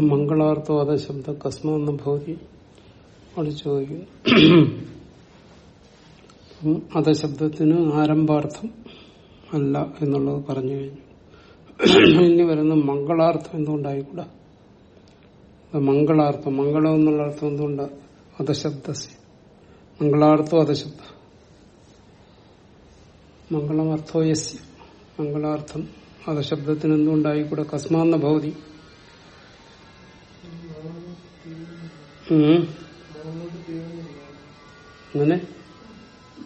മംഗളാർത്ഥോ അത ശബ്ദ കസ്മെന്നും ഭവതി അവിടെ ചോദിക്കുന്നു അത ശബ്ദത്തിന് ആരംഭാർത്ഥം അല്ല എന്നുള്ളത് പറഞ്ഞു കഴിഞ്ഞു. ഇനി വരുന്ന മംഗളാർത്ഥം എന്തുകൊണ്ടായിക്കൂടാ? മംഗളാർത്ഥം മംഗളം എന്നുള്ള അർത്ഥം എന്തുകൊണ്ട്? അധശബ്ദ മംഗളാർത്ഥോ അധശബ്ദ മംഗളം അർത്ഥോ യസ് മംഗളാർത്ഥം അധശബ്ദത്തിന് എന്തുകൊണ്ടായിക്കൂടെ? കസ്മാന്ന ഭൗതി അങ്ങനെ?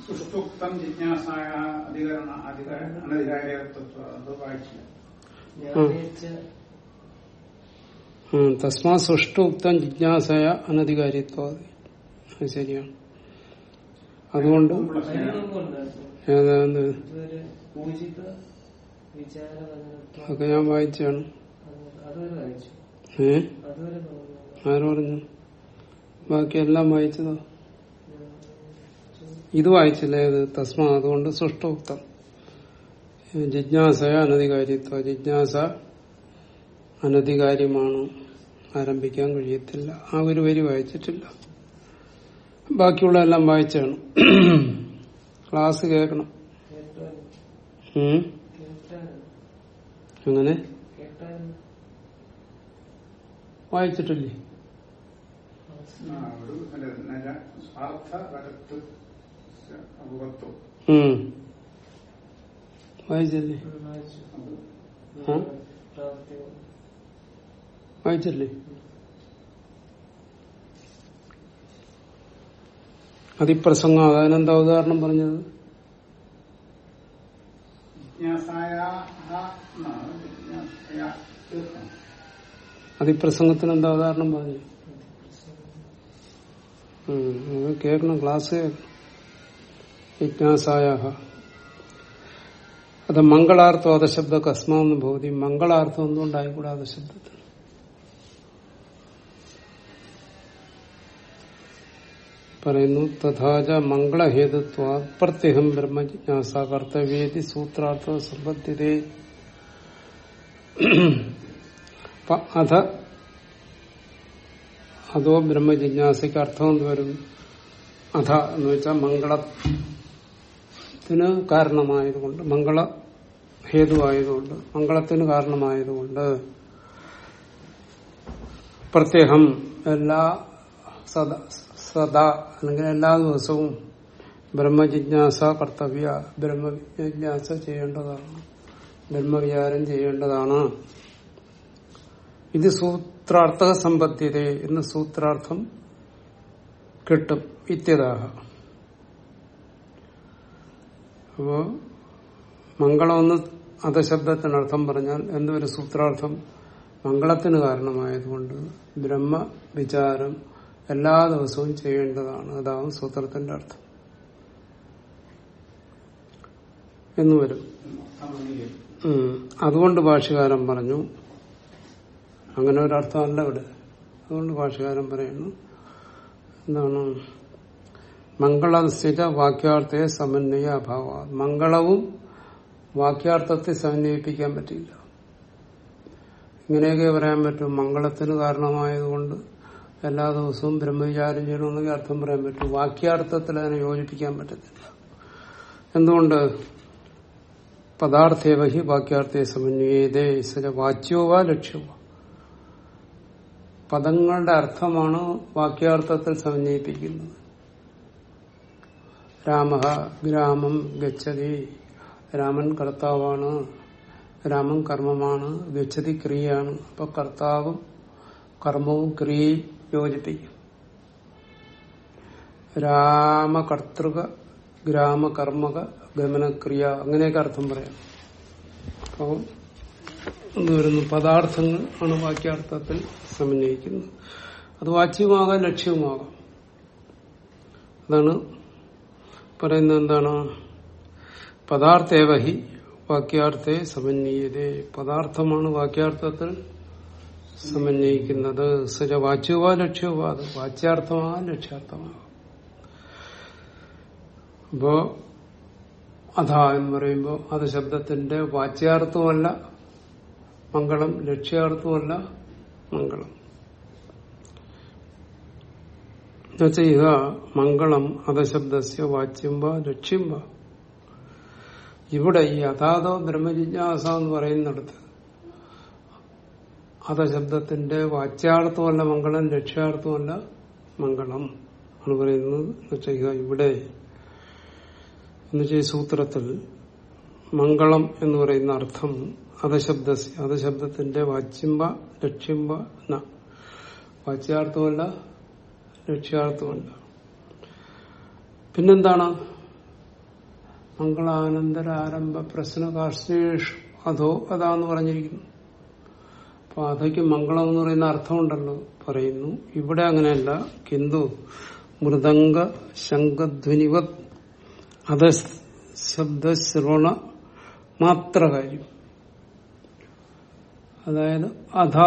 സുഷ്ടുക്തം ജിജ്ഞാസായ അധികരണ അനധികാരികത്വം വായിച്ചില്ല. തസ്മാ ജിജ്ഞാസയ അനധികാരിത്വം. അത് ശരിയാണ്. അതുകൊണ്ട് ഏതാണ്ട് അതൊക്കെ ഞാൻ വായിച്ചാണ് ഏ? ആര് പറഞ്ഞു? ബാക്കിയെല്ലാം വായിച്ചതോ. ഇത് വായിച്ചില്ലേ? അത് തസ്മ അതുകൊണ്ട് സുഷ്ടോക്തം. ജിജ്ഞാസ അനധികാരിത്വ. ജിജ്ഞാസ അനധികാര്യമാണ്. ആരംഭിക്കാൻ കഴിയത്തില്ല. ആ ഒരു വരി വായിച്ചിട്ടില്ല. ബാക്കിയുള്ള എല്ലാം വായിച്ചാണ്. ക്ലാസ് കേൾക്കണം. അങ്ങനെ? വായിച്ചിട്ടില്ലേ ആ, ഒരു അല്ല, നല്ല സ്വാർത്ഥപരത്വ അപകത്വം ഉം. വായിച്ചില്ലേ? വായിച്ചില്ലേ? അതിപ്രസംഗം അതിനെന്താ ഉദാഹരണം പറഞ്ഞത്? അതിപ്രസംഗത്തിന് എന്താ ഉദാഹരണം പറഞ്ഞു കേൾക്കണം ക്ലാസ്. ജിജ്ഞാസായ അത് മംഗളാർത്ഥം അധശബ്ദ കസ്മാന്ന് ഭൂതി മംഗളാർത്ഥം എന്തുകൊണ്ടായിക്കൂടെ അധശബ്ദത്തിന് പറയുന്നു തഥാച മംഗളഹേതുത്വ പ്രത്യഹം ബ്രഹ്മജിജ്ഞാസ കർത്തവ്യേതി സൂത്രാർത്ഥ സമ്പത്തിരേ അധ അതോ ബ്രഹ്മജിജ്ഞാസയ്ക്ക് അർത്ഥം എന്ത് വരും അധ എന്ന് വെച്ചാൽ മംഗളത്തിന് കാരണമായതുകൊണ്ട് മംഗള ഹേതുവായതുകൊണ്ട് മംഗളത്തിന് കാരണമായതുകൊണ്ട് പ്രത്യേകം എല്ലാ സദാ സദാ അല്ലെങ്കിൽ എല്ലാ ദിവസവും ബ്രഹ്മജിജ്ഞാസ കർത്തവ്യ ബ്രഹ്മജിജ്ഞാസ ചെയ്യേണ്ടതാണ് ബ്രഹ്മവിചാരം ചെയ്യേണ്ടതാണ്. ഇത് സൂത്രാർത്ഥ സമ്പദ്ധ്യത എന്ന് സൂത്രാർത്ഥം കിട്ടും ഇത്യതാഹ. അപ്പോ മംഗളമെന്ന് അധശബ്ദത്തിനർത്ഥം പറഞ്ഞാൽ എന്തൊരു സൂത്രാർത്ഥം? മംഗളത്തിന് കാരണമായതുകൊണ്ട് ബ്രഹ്മ വിചാരം എല്ലാ ദിവസവും ചെയ്യേണ്ടതാണ്. അതാവും സൂത്രത്തിന്റെ അർത്ഥം. എന്ന് വരും. ഉം. അതുകൊണ്ട് ഭാഷകാരം പറഞ്ഞു അങ്ങനെ ഒരർത്ഥമല്ല ഇവിടെ. അതുകൊണ്ട് ഭാഷകാരൻ പറയുന്നു എന്താണ്? മംഗളസ്ഥിത വാക്യാർത്ഥയെ സമന്വയ അഭാവ. മംഗളവും വാക്യാർത്ഥത്തെ സമന്വയിപ്പിക്കാൻ പറ്റില്ല ഇങ്ങനെയൊക്കെ പറയാൻ പറ്റും. മംഗളത്തിന് കാരണമായതുകൊണ്ട് എല്ലാ ദിവസവും ബ്രഹ്മവിചാരം ചെയ്യണമെന്നൊക്കെ അർത്ഥം പറയാൻ പറ്റും. വാക്യാർത്ഥത്തിൽ അതിനെ യോജിപ്പിക്കാൻ പറ്റത്തില്ല. എന്തുകൊണ്ട്? പദാർത്ഥേവഹി വാക്യാർത്ഥയെ സമന്വയതേ. വാച്യോവാ ലക്ഷ്യവാ പദങ്ങളുടെ അർത്ഥമാണ് വാക്യാർത്ഥത്തിൽ സമന്വയിപ്പിക്കുന്നത് രാമ ഗ്രാമം ഗച്ഛതി. രാമൻ കർത്താവാണ്. രാമൻ കർമ്മമാണ്. ഗച്ഛതി ക്രിയയാണ്. അപ്പൊ കർത്താവും കർമ്മവും ക്രിയയും യോജിപ്പിക്കും. രാമകർത്തൃക ഗ്രാമകർമ്മക ഗമനക്രിയ അങ്ങനെയൊക്കെ അർത്ഥം പറയാം. അപ്പോൾ എന്ത് വരുന്നു പദാർത്ഥങ്ങൾ ആണ് വാക്യാർത്ഥത്തിൽ സമന്വയിക്കുന്നത്. അത് വാച്യമാകാം ലക്ഷ്യവുമാകാം. അതാണ് പറയുന്നത് എന്താണ്? പദാർത്ഥേവഹി വാക്യാർത്ഥേ സമന്വയതേ. പദാർത്ഥമാണ് വാക്യാർത്ഥത്തിൽ സമന്വയിക്കുന്നത്. സജ വാച്യവാ ലക്ഷ്യവാ അത് വാച്യാർത്ഥമാ ലക്ഷ്യാർത്ഥമാകാം അപ്പോ അധ എന്ന് പറയുമ്പോൾ അത് ശബ്ദത്തിന്റെ വാച്യാർത്ഥമല്ല മംഗളം ലക്ഷ്യാർത്ഥമല്ല മംഗളം. എന്നുവെച്ചാൽ ഇഹ മംഗളം അധശബ്ദസ്യ വാച്യം വാ ലക്ഷ്യം ഇവിടെ ഈ അതാതോ ബ്രഹ്മജിജ്ഞാസ എന്ന് പറയുന്നിടത്ത് അധശബ്ദത്തിന്റെ വാച്യാർത്ഥമല്ല മംഗളം ലക്ഷ്യാർത്ഥമല്ല മംഗളം എന്ന് പറയുന്നത് എന്നുവെച്ചാൽ ഇവിടെ എന്നുവെച്ചാൽ ഈ സൂത്രത്തിൽ മംഗളം എന്ന് പറയുന്ന അർത്ഥം അധശബ്ദ അധശബ്ദത്തിന്റെ വാച്യംബ ലക്ഷ്യംബ ന. വാച്യാർത്ഥമല്ല ലക്ഷ്യാർത്ഥമല്ല. പിന്നെന്താണ്? മംഗളാനന്തര ആരംഭ പ്രശ്ന കാർഷേഷ് അധോ അതാന്ന് പറഞ്ഞിരിക്കുന്നു. അപ്പൊ അധയ്ക്ക് മംഗളം എന്ന് പറയുന്ന അർത്ഥമുണ്ടല്ലോ പറയുന്നു. ഇവിടെ അങ്ങനെയല്ല. കിന്തു മൃദംഗ ശംഖധ്വനിവത് അധ ശബ്ദശ്രവണ മാത്ര കാര്യം അതായത് അധ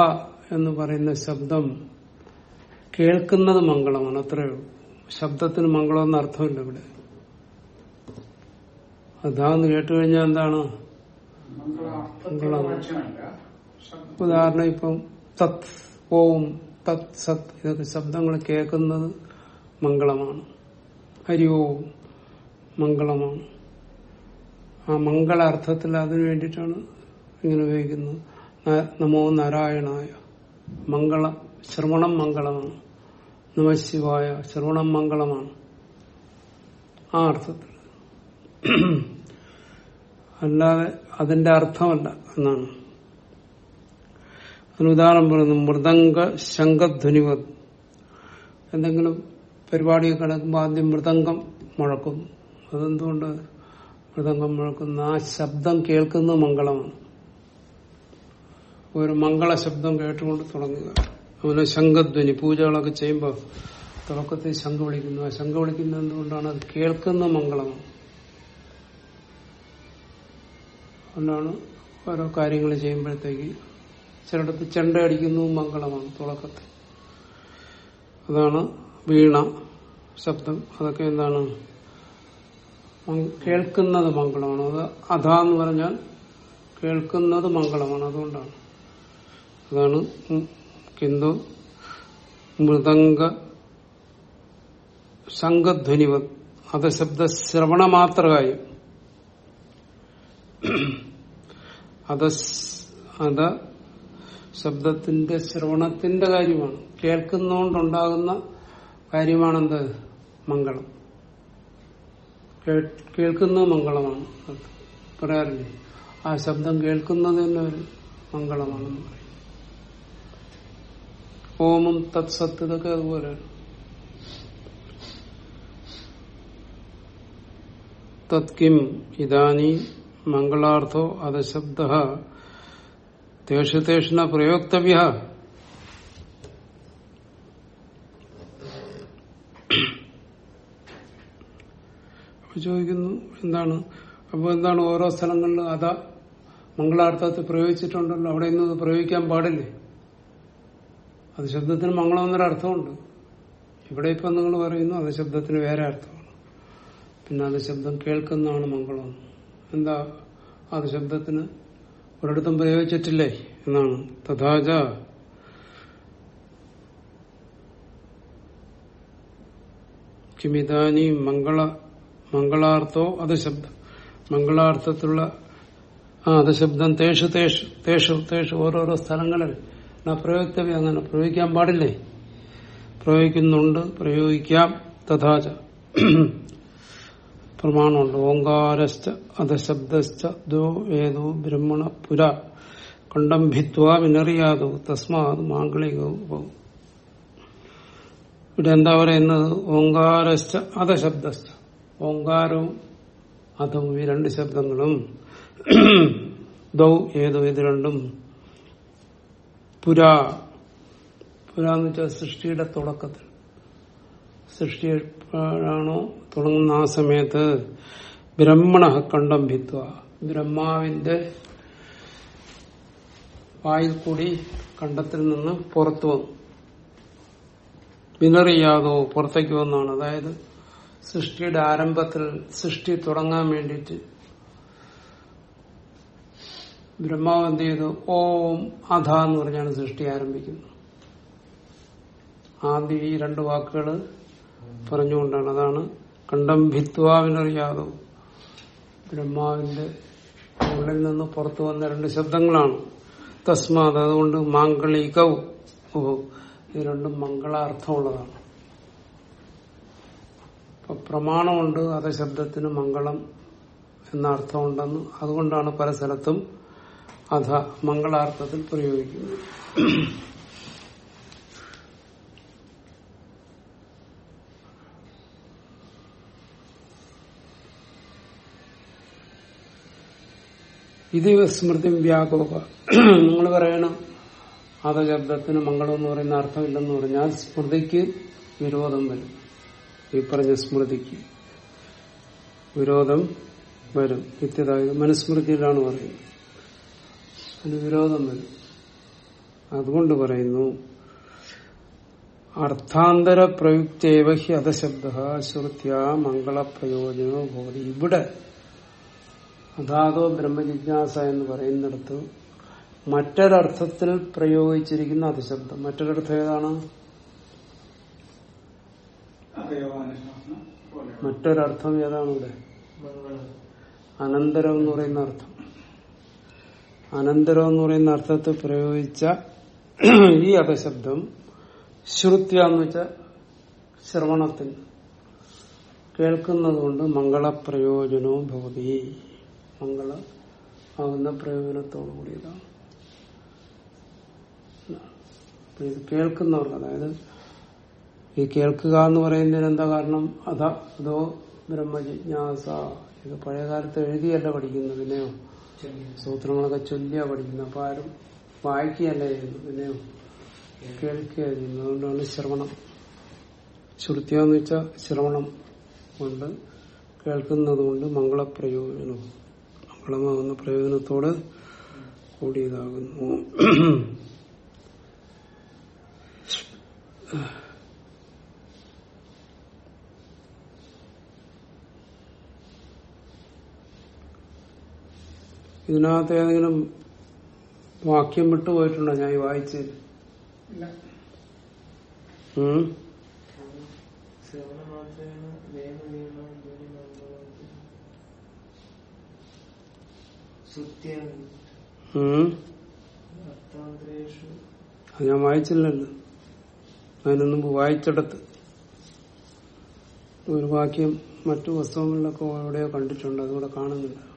എന്ന് പറയുന്ന ശബ്ദം കേൾക്കുന്നത് മംഗളമാണ്. അത്രയേ ഉള്ളൂ. ശബ്ദത്തിന് എന്ന അർത്ഥമില്ല ഇവിടെ. അധ എന്ന് കേട്ടു കഴിഞ്ഞാൽ എന്താണ്? ഉദാഹരണം ഇപ്പം തത് ഓം തത് സത് ഇതൊക്കെ ശബ്ദങ്ങൾ കേൾക്കുന്നത് മംഗളമാണ്. ഹരി ഓം മംഗളമാണ്. ആ മംഗള മംഗളാർത്ഥത്തിൽ അതിനു വേണ്ടിയിട്ടാണ് ഇങ്ങനെ ഉപയോഗിക്കുന്നത്. നമോ നാരായണായ. മംഗള ശ്രവണം മംഗളമാണ്. നമശിവായ ശ്രവണം മംഗളമാണ്. ആ അർത്ഥത്തിൽ. അല്ലാതെ അതിന്റെ അർത്ഥമല്ല എന്നാണ്. അതിന് ഉദാഹരണം പറയുന്നു മൃദംഗ ശംഖധ്വനിവത്. എന്തെങ്കിലും പരിപാടിയൊക്കെ കിടക്കുമ്പോൾ ആദ്യം മൃദംഗം മുഴക്കുന്നു. അതെന്തുകൊണ്ട് മൃദംഗം മുഴക്കുന്ന? ആ ശബ്ദം കേൾക്കുന്നത് മംഗളമാണ്. ഒരു മംഗള ശബ്ദം കേട്ടുകൊണ്ട് തുടങ്ങുക. അതുപോലെ ശംഖധ്വനി പൂജകളൊക്കെ ചെയ്യുമ്പോൾ തുടക്കത്തിൽ ശംഖ വിളിക്കുന്നു. ആ ശംഖ വിളിക്കുന്നത് എന്തുകൊണ്ടാണ്? അത് കേൾക്കുന്ന മംഗളമാണ്. അതുകൊണ്ടാണ് ഓരോ കാര്യങ്ങൾ ചെയ്യുമ്പോഴത്തേക്ക് ചിലയിടത്ത് ചെണ്ട അടിക്കുന്നു മംഗളമാണ് തുടക്കത്തിൽ. അതാണ് വീണ ശബ്ദം. അതൊക്കെ എന്താണ്? കേൾക്കുന്നത് മംഗളമാണ്. അത് അധ എന്ന് പറഞ്ഞാൽ കേൾക്കുന്നത് മംഗളമാണ്. അതുകൊണ്ടാണ്. അതാണ് കിന്തു. മൃദംഗ ശംഖധ്വനിവ അത് ശബ്ദ ശ്രവണ മാത്രമായി അത് അത് ശബ്ദത്തിന്റെ ശ്രവണത്തിന്റെ കാര്യമാണ്. കേൾക്കുന്നോണ്ടുണ്ടാകുന്ന കാര്യമാണെന്ത്? മംഗളം. കേൾക്കുന്ന കേൾക്കുന്നത് മംഗളമാണ്. പറയാറില്ലേ? ആ ശബ്ദം കേൾക്കുന്നത് തന്നെ ഒരു മംഗളമാണെന്ന് പറയും. ഓമും തത് സത്ത് ഇതൊക്കെ അതുപോലെയാണ് തത്കിം ഇതാനി മംഗളാർത്ഥോ അത ശബ്ദ തേഷു പ്രയോക്തവ്യ. ചോദിക്കുന്നു എന്താണ്? അപ്പൊ എന്താണ് ഓരോ സ്ഥലങ്ങളിലും അതാ മംഗളാർത്ഥത്തിൽ പ്രയോഗിച്ചിട്ടുണ്ടല്ലോ അവിടെ ഇന്ന് പ്രയോഗിക്കാൻ പാടില്ലേ? അത് ശബ്ദത്തിന് മംഗളം എന്നൊരു അർത്ഥമുണ്ട്. ഇവിടെ ഇപ്പം നിങ്ങൾ പറയുന്നു അത് ശബ്ദത്തിന് വേറെ അർത്ഥമാണ്. പിന്നെ അത് ശബ്ദം കേൾക്കുന്നതാണ് മംഗളം. എന്താ? അത് ശബ്ദത്തിന് ഒരിടത്തും പ്രയോഗിച്ചിട്ടില്ലേ എന്നാണ്. തഥാച. കിമിതാനി മംഗള മംഗളാർത്ഥോ അത് ശബ്ദം മംഗളാർത്ഥത്തിലുള്ള ആ അത് ശബ്ദം തേഷു തേഷു തേഷു തേഷു ഓരോരോ സ്ഥലങ്ങളിൽ എന്നാ പ്രയോക്തവ്യം അങ്ങനെ പ്രയോഗിക്കാൻ പാടില്ലേ? പ്രയോഗിക്കുന്നുണ്ട് പ്രയോഗിക്കാം തഥാച പ്രമാണമുണ്ട്. ഓങ്കാരശ്ച അധശബ്ദശ്ച ദോ ഏതോ ബ്രഹ്മണ പുര കണ്ടം ഭിത്വ വിനറിയാതോ തസ്മാത് മാംഗളികവും ഇവിടെ എന്താ പറയുന്നത്? ഓങ്കാരശ്ച അധശബ്ദശ്ച. ഓങ്കാരവും അധവും ഈ രണ്ട് ശബ്ദങ്ങളും. ദൗ ഏതോ ഇത് രണ്ടും പുരാ. പുര എന്ന് വെച്ചാൽ സൃഷ്ടിയുടെ തുടക്കത്തിൽ. സൃഷ്ടി എപ്പോഴാണോ തുടങ്ങുന്ന ആ സമയത്ത് ബ്രഹ്മണ കണ്ടം ഭിത്വ. ബ്രഹ്മാവിന്റെ വായിൽ കൂടി കണ്ടത്തിൽ നിന്ന് പുറത്തു വന്നു. വിനറിയാതോ പുറത്തേക്ക് വന്നാണ്. അതായത് സൃഷ്ടിയുടെ ആരംഭത്തിൽ സൃഷ്ടി തുടങ്ങാൻ വേണ്ടിയിട്ട് ബ്രഹ്മാവ് എന്ത് ചെയ്തു ഓം അധ എന്ന് പറഞ്ഞാണ് സൃഷ്ടി ആരംഭിക്കുന്നത്. ആദ്യം ഈ രണ്ട് വാക്കുകൾ പറഞ്ഞുകൊണ്ടാണ്. അതാണ് കണ്ടം ഭിത്വാവിനറിയാതോ. ബ്രഹ്മാവിന്റെ ഉള്ളിൽ നിന്ന് പുറത്തു വന്ന രണ്ട് ശബ്ദങ്ങളാണ്. തസ്മാത് അതുകൊണ്ട് മാങ്കളികൗ ഈ ഇത് രണ്ടും മംഗളാർത്ഥമുള്ളതാണ്. പ്രമാണമുണ്ട് അത ശബ്ദത്തിന് മംഗളം എന്ന അർത്ഥമുണ്ടെന്ന് അതുകൊണ്ടാണ് പല സ്ഥലത്തും അധ മംഗളാർത്ഥത്തിൽ പ്രയോഗിക്കുന്നു. ഇത് സ്മൃതി വ്യാകോപ. നിങ്ങൾ പറയണം അത ശബ്ദത്തിന് മംഗളം എന്ന് പറയുന്ന അർത്ഥമില്ലെന്ന് പറഞ്ഞാൽ സ്മൃതിക്ക് വിരോധം വരും. ഈ പറഞ്ഞ സ്മൃതിക്ക് വിരോധം വരും. നിത്യതായത് മനുസ്മൃതിയിലാണ് പറയുന്നത്. അതിന് വിരോധം വരും. അതുകൊണ്ട് പറയുന്നു അർത്ഥാന്തര പ്രയുക്തേവ ഹി അധശബ്ദ ശ്രുത്യ മംഗള പ്രയോജനോ ഭവതി. ഇവിടെ അതാതോ ബ്രഹ്മജിജ്ഞാസ എന്ന് പറയുന്നിടത്ത് മറ്റൊരർത്ഥത്തിൽ പ്രയോഗിച്ചിരിക്കുന്ന അധിശബ്ദം. മറ്റൊരർത്ഥം ഏതാണ്? മറ്റൊരർത്ഥം ഏതാണ് ഇവിടെ? അനന്തരം എന്ന് പറയുന്ന അർത്ഥം. അനന്തരം എന്ന് പറയുന്ന അർത്ഥത്തിൽ പ്രയോഗിച്ച ഈ അപശബ്ദം ശ്രുത്യ എന്ന് വെച്ച ശ്രവണത്തിന് കേൾക്കുന്നതുകൊണ്ട് മംഗളപ്രയോജനവും ഭവതി. മംഗള ആകുന്ന പ്രയോജനത്തോടു കൂടിയതാണ്. ഇത് കേൾക്കുന്നവർക്ക് അതായത് ഈ കേൾക്കുക എന്ന് പറയുന്നതിന് എന്താ കാരണം? അത അതോ ബ്രഹ്മജിജ്ഞാസ. ഇത് പഴയകാലത്ത് എഴുതിയല്ല പഠിക്കുന്നത് പിന്നെയോ സൂത്രങ്ങളൊക്കെ ചൊല്ലിയാ പഠിക്കുന്നത്. അപ്പൊ ആരും വായിക്കുകയല്ല പിന്നെ കേൾക്കുക അതുകൊണ്ടാണ് ശ്രവണം. ശ്രുത്യ എന്ന് വെച്ചാൽ ശ്രവണം കൊണ്ട് കേൾക്കുന്നത് കൊണ്ട് മംഗളപ്രയോജനം മംഗളമാകുന്ന പ്രയോജനത്തോട് കൂടിയതാകുന്നു. ഇതിനകത്ത് ഏതെങ്കിലും വാക്യം വിട്ടുപോയിട്ടുണ്ടോ ഞാൻ ഈ വായിച്ചത് അത് ഞാൻ വായിച്ചില്ലല്ലോ. അതിനു മുമ്പ് വായിച്ചെടുത്ത്. ഒരു വാക്യം മറ്റു പുസ്തകങ്ങളിലൊക്കെ എവിടെയോ കണ്ടിട്ടുണ്ട്. അതുകൂടെ കാണുന്നില്ല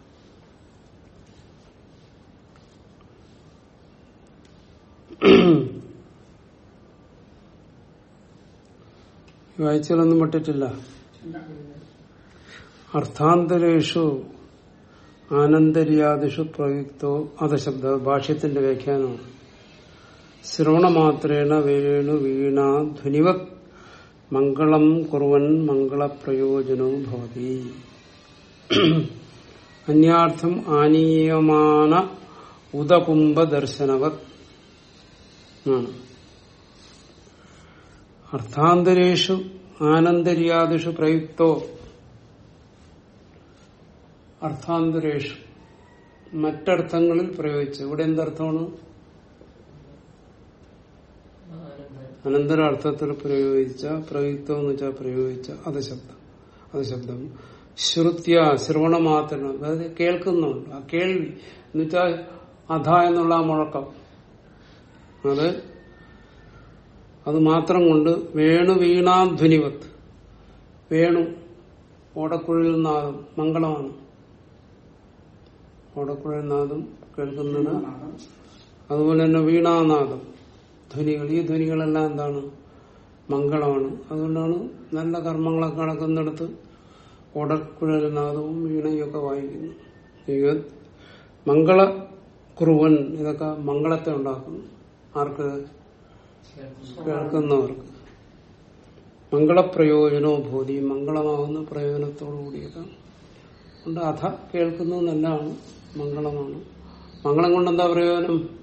വായിച്ചാലൊന്നും പെട്ടിട്ടില്ല. ഇല്ല അർത്ഥാന്തരേഷു ആനന്ദര്യാദിഷു പ്രയുക്തോ അധശബ്ദ ഭാഷ്യത്തിന്റെ വ്യാഖ്യാനമാണ് ശ്രവണമാത്രേണ വേണു വീണ ധ്വനിവത് മംഗളം കുറുവൻ മംഗളപ്രയോജനവും ഭവതി. അന്യാർത്ഥം ആനീയമാന ഉദകുംഭ ദർശനവത് ആണ് അർത്ഥാന്തരേഷു ആനന്ദര്യാദിഷു പ്രയുക്തോ അർത്ഥാന്തരേഷു മറ്റർത്ഥങ്ങളിൽ പ്രയോഗിച്ചു. ഇവിടെ എന്തർത്ഥമാണ്? അനന്തരാർത്ഥത്തിൽ പ്രയോഗിച്ച പ്രയുക്തം എന്ന് വെച്ചാൽ പ്രയോഗിച്ച അത് ശബ്ദം. അത് ശബ്ദം. ശ്രുത്യ ശ്രവണമാത്രം അതായത് കേൾക്കുന്നുണ്ട്. ആ കേൾവി എന്നുവെച്ചാൽ അധ എന്നുള്ള ആ മുഴക്കം. അത് അത് മാത്രം കൊണ്ട് വേണു വീണാധ്വനിവത്ത് വേണു ഓടക്കുഴൽ നാദം മംഗളമാണ്. ഓടക്കുഴൽ നാദം കേൾക്കുന്നത് അതുപോലെ തന്നെ വീണാനാദം. ധ്വനികൾ ഈ ധ്വനികളെല്ലാം എന്താണ്? മംഗളമാണ്. അതുകൊണ്ടാണ് നല്ല കർമ്മങ്ങളൊക്കെ നടക്കുന്നിടത്ത് ഓടക്കുഴലനാദവും വീണയൊക്കെ വായിക്കുന്നു. മംഗള കുറുവൻ ഇതൊക്കെ മംഗളത്തെ ഉണ്ടാക്കുന്നു. ആർക്ക്? കേൾക്കുന്നവർക്ക്. മംഗളപ്രയോജനോ ഭൂതി. മംഗളമാകുന്ന പ്രയോജനത്തോടു കൂടിയതാണ്. അതുകൊണ്ട് അധ കേൾക്കുന്നു നല്ലതാണ് മംഗളമാണ്. മംഗളം കൊണ്ട് എന്താ പ്രയോജനം?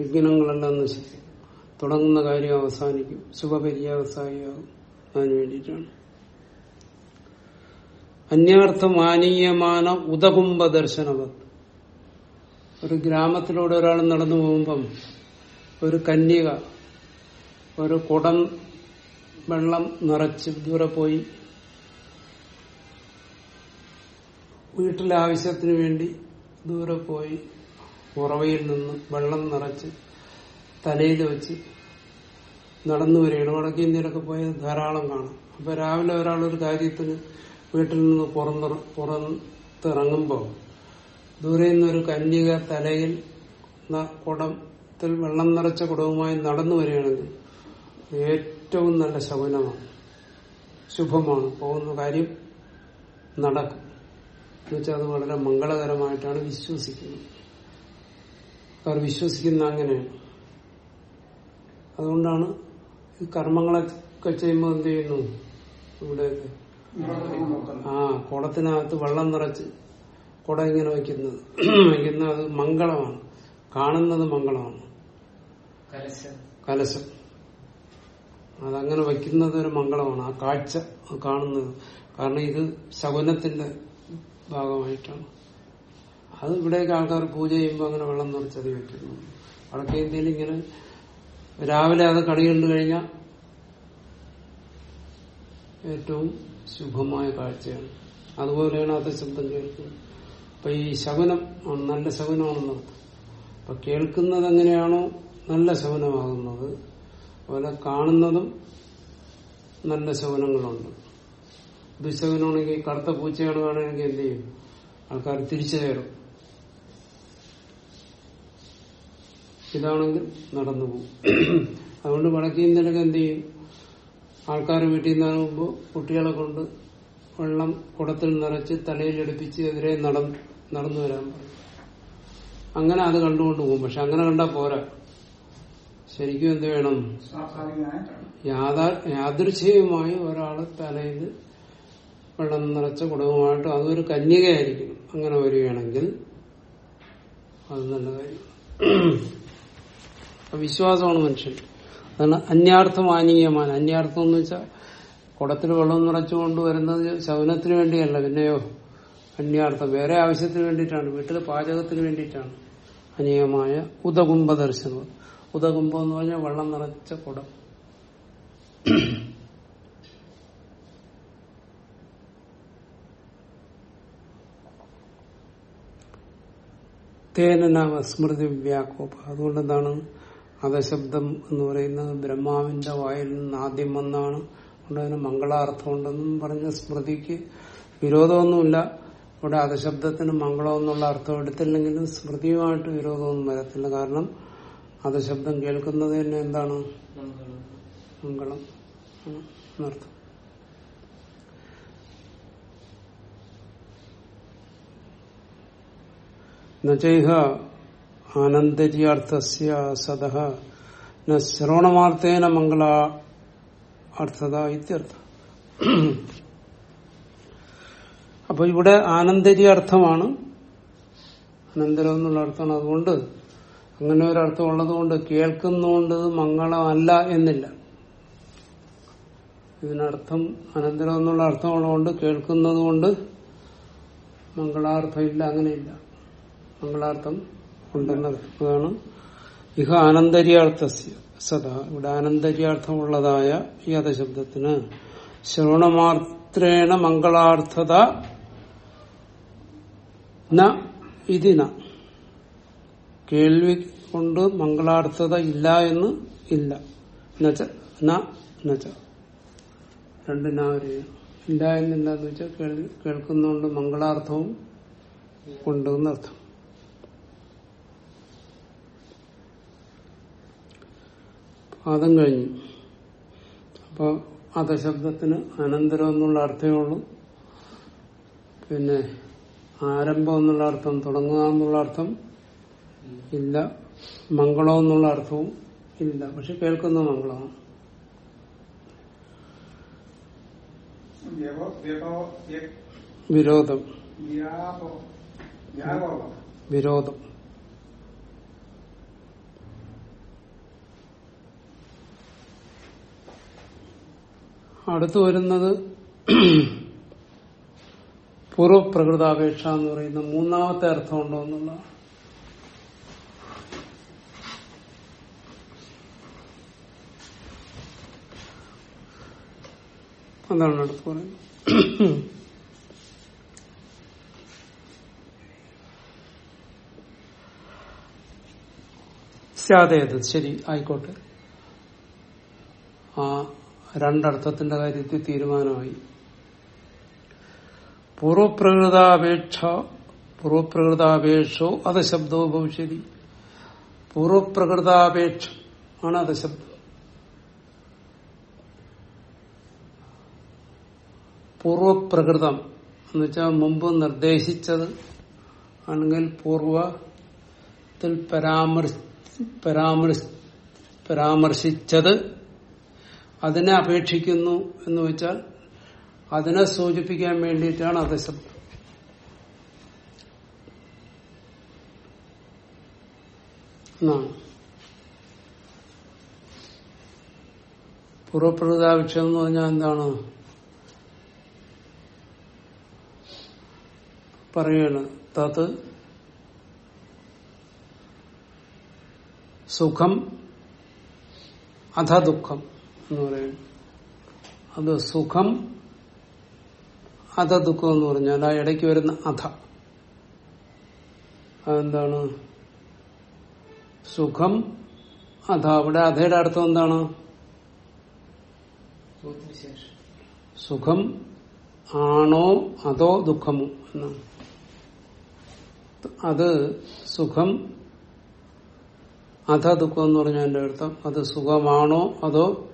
വിഘ്നങ്ങളെല്ലാം നശിക്കും. തുടങ്ങുന്ന കാര്യം അവസാനിക്കും. ശുഭപര്യാവസായിയാകും. അതിനു വേണ്ടിയിട്ടാണ്. അന്യാർത്ഥം ആനീയമാന ഉദകുംഭ ദർശനവത് ഒരു ഗ്രാമത്തിലൂടെ ഒരാൾ നടന്നു പോകുമ്പം ഒരു കന്യക ഒരു കുടം വെള്ളം നിറച്ച് ദൂരെ പോയി വീട്ടിലെ ആവശ്യത്തിന് വേണ്ടി ദൂരെ പോയി ഉറവയിൽ നിന്ന് വെള്ളം നിറച്ച് തലയിൽ വെച്ച് നടന്നു വരികയാണ്. വടക്കേ ഇന്ത്യയിലൊക്കെ പോയത് ധാരാളം കാണാം. അപ്പൊ രാവിലെ ഒരാളൊരു കാര്യത്തിന് വീട്ടിൽ നിന്ന് പുറന്തിറ പുറത്തിറങ്ങുമ്പോൾ ദൂരെ നിന്നൊരു കന്യക തലയിൽ കുടത്തിൽ വെള്ളം നിറച്ച കുടവുമായി നടന്നു വരികയാണെങ്കിൽ ഏറ്റവും നല്ല ശകുനമാണ്. ശുഭമാണ്. പോകുന്ന കാര്യം നടക്കും. എന്നുവെച്ചാൽ അത് വളരെ മംഗളകരമായിട്ടാണ് വിശ്വസിക്കുന്നത്. അവർ വിശ്വസിക്കുന്ന അങ്ങനെയാണ്. അതുകൊണ്ടാണ് ഈ കർമ്മങ്ങളൊക്കെ ചെയ്യുമ്പോൾ എന്ത് ചെയ്യുന്നു? ഇവിടെ ആ കുടത്തിനകത്ത് വെള്ളം നിറച്ച് കുട ഇങ്ങനെ വയ്ക്കുന്നത് വയ്ക്കുന്ന അത് മംഗളമാണ്. കാണുന്നത് മംഗളമാണ്. കലശം. അതങ്ങനെ വയ്ക്കുന്നത് ഒരു മംഗളമാണ്. ആ കാഴ്ച കാണുന്നത്. കാരണം ഇത് ശകുനത്തിന്റെ ഭാഗമായിട്ടാണ്. അത് ഇവിടെയൊക്കെ ആൾക്കാർ പൂജ ചെയ്യുമ്പോൾ അങ്ങനെ വെള്ളം നിറച്ചത് വെക്കുന്നു വടക്കേ ഇന്ത്യയിൽ ഇങ്ങനെ രാവിലെ അത് കണി കണ്ടു കഴിഞ്ഞാൽ ഏറ്റവും ശുഭമായ കാഴ്ചയാണ്. അതുപോലെയാണ് അത് ശബ്ദം കേൾക്കുന്നത്. അപ്പൊ ഈ ശകുനം ആണ് നല്ല ശകുനമാണെന്ന്? അപ്പൊ കേൾക്കുന്നത് എങ്ങനെയാണോ നല്ല ശകുനമാകുന്നത്. അതുപോലെ കാണുന്നതും നല്ല ശകുനങ്ങളുണ്ട്. ദുശകുനമാണെങ്കിൽ കറുത്ത പൂച്ചയാണ് കാണുകയാണെങ്കിൽ എന്ത് ചെയ്യും? ആൾക്കാർ തിരിച്ചു കയറും. ഇതാണെങ്കിൽ നടന്നു പോകും. അതുകൊണ്ട് വടക്കേ ഇന്ത്യയിലൊക്കെ എന്ത് ചെയ്യും? ആൾക്കാർ വീട്ടിൽ നിന്ന് ഇറങ്ങുമ്പോൾ കുട്ടികളെ കൊണ്ട് വെള്ളം കുടത്തിൽ നിറച്ച് തലയിലെടുപ്പിച്ച് എതിരെ നടന്ന് നടന്നു വരാൻ അങ്ങനെ അത് കണ്ടുകൊണ്ട് പോകും. പക്ഷെ അങ്ങനെ കണ്ടാൽ പോരാ. ശരിക്കും എന്ത് വേണം? യാദൃശ്യവുമായി ഒരാൾ തലയിൽ വെള്ളം നിറച്ച കുടവുമായിട്ട് അതൊരു കന്യകയായിരിക്കും. അങ്ങനെ വരികയാണെങ്കിൽ അത് നല്ല വിശ്വാസമാണ് മനുഷ്യൻ. അതാണ് അന്യാർത്ഥം ആനീയമാണ് അന്യാർത്ഥം എന്ന് വെച്ചാൽ കുടത്തിൽ വെള്ളം നിറച്ചുകൊണ്ട് വരുന്നത് ശവനത്തിന് വേണ്ടിയല്ല. പിന്നെയോ? അന്യാർത്ഥം. വേറെ ആവശ്യത്തിന് വേണ്ടിയിട്ടാണ്. വീട്ടിൽ പാചകത്തിന് വേണ്ടിയിട്ടാണ്. അനേകമായ ഉദകുംഭ ദർശനം ഉദകുംഭം എന്ന് പറഞ്ഞാൽ വെള്ളം നിറച്ച കുടം. തേനനാമ സ്മൃതി വ്യാകോപ. അതുകൊണ്ട് എന്താണ്? അധശബ്ദം എന്ന് പറയുന്നത് ബ്രഹ്മാവിന്റെ വായിൽ നിന്ന് ആദ്യം വന്നാണ്. അതുകൊണ്ട് അതിന് മംഗളാർത്ഥമുണ്ടെന്നും പറഞ്ഞ സ്മൃതിക്ക് വിരോധമൊന്നുമില്ല. ഇവിടെ അധശബ്ദത്തിന് മംഗളം എന്നുള്ള അർത്ഥം എടുത്തില്ലെങ്കിലും സ്മൃതിയുമായിട്ട് വിരോധമൊന്നും വരത്തില്ല. കാരണം അധശബ്ദം കേൾക്കുന്നത് തന്നെ എന്താണ്? മംഗളം. എന്നർത്ഥം. നൈഹ ആനന്ദര്യാർത്ഥസ്യ സദഃ ന ശ്രവണമാർത്ഥേന മംഗള അർത്ഥത ഇത്യർത്ഥ. അപ്പൊ ഇവിടെ ആനന്ദരി അർത്ഥമാണ്. അനന്തരം എന്നുള്ള അർത്ഥമാണ്. അതുകൊണ്ട് അങ്ങനെ ഒരു അർത്ഥം ഉള്ളതുകൊണ്ട് കേൾക്കുന്നതുകൊണ്ട് മംഗളമല്ല എന്നില്ല. ഇതിനർത്ഥം അനന്തരം എന്നുള്ള അർത്ഥമുള്ളതുകൊണ്ട് കേൾക്കുന്നത് കൊണ്ട് മംഗളാർത്ഥം ഇല്ല അങ്ങനെയില്ല. മംഗളാർത്ഥം ഉണ്ടെന്നതാണ് ഇഹ ആനന്ദര്യാർത്ഥ സദാ. ഇവിടെ ആനന്ദര്യാർത്ഥമുള്ളതായ ഈ അധശബ്ദത്തിന്. ശ്രവണമാത്രേണ മംഗളാർത്ഥത ന ഇതിന. കേൾവി കൊണ്ട് മംഗളാർത്ഥത ഇല്ല എന്ന് ഇല്ല. നച്ച ന രണ്ടിനാവരെയും ഇല്ല എന്നില്ല എന്ന് വെച്ചാൽ കേൾ- കേൾക്കുന്നതുകൊണ്ട് മംഗളാർത്ഥവും ഉണ്ട് എന്നർത്ഥം. പാദം കഴിഞ്ഞു. അപ്പൊ അധശബ്ദത്തിന് അനന്തരം എന്നുള്ള അർത്ഥമേ ഉള്ളൂ. പിന്നെ ആരംഭം എന്നുള്ള അർത്ഥം തുടങ്ങുക എന്നുള്ള അർത്ഥം ഇല്ല. മംഗളം എന്നുള്ള അർത്ഥവും ഇല്ല. പക്ഷെ കേൾക്കുന്ന മംഗളമാണ്. വിരോധം. വിരോധം. അടുത്തു വരുന്നത് പൂർവപ്രകൃതാപേക്ഷ എന്ന് പറയുന്ന മൂന്നാമത്തെ അർത്ഥമുണ്ടോ എന്നുള്ള അതാണ് അടുത്ത് പറയുന്നത്. സ്യാതേത്. ശരി ആയിക്കോട്ടെ. ആ രണ്ടർത്ഥത്തിന്റെ കാര്യത്തിൽ തീരുമാനമായി. പൂർവപ്രകൃതാപേക്ഷ പൂർവപ്രകൃതാപേക്ഷോ അത് ശബ്ദവും ഭവിഷ്യതി പൂർവപ്രകൃതാപേക്ഷ ആണ് അത് ശബ്ദം. പൂർവപ്രകൃതം എന്ന് വെച്ചാൽ മുമ്പ് നിർദ്ദേശിച്ചത് ആണെങ്കിൽ പൂർവത്തിൽ പരാമർശ പരാമർശ പരാമർശിച്ചത് അതിനെ അപേക്ഷിക്കുന്നു എന്ന് വെച്ചാൽ അതിനെ സൂചിപ്പിക്കാൻ വേണ്ടിയിട്ടാണ് അധശബ്ദം എന്നാണ്. പൂർവപ്രകൃതാവിക്ഷയം എന്ന് പറഞ്ഞാൽ എന്താണ്? പറയാണ്. തത് സുഖം അധ ദുഃഖം എന്ന് പറയുന്നത് അത് സുഖം അധ ദുഃഖം എന്ന് പറഞ്ഞാൽ ആ ഇടയ്ക്ക് വരുന്ന അധ. അതെന്താണ്? സുഖം അധ. അവിടെ അധയുടെ അർത്ഥം എന്താണ്? സുഖം ആണോ അതോ ദുഃഖമോ എന്നാണ്. അത് സുഖം അധ ദുഃഖം എന്ന് പറഞ്ഞതിന്റെ അർത്ഥം. അത് സുഖമാണോ അതോ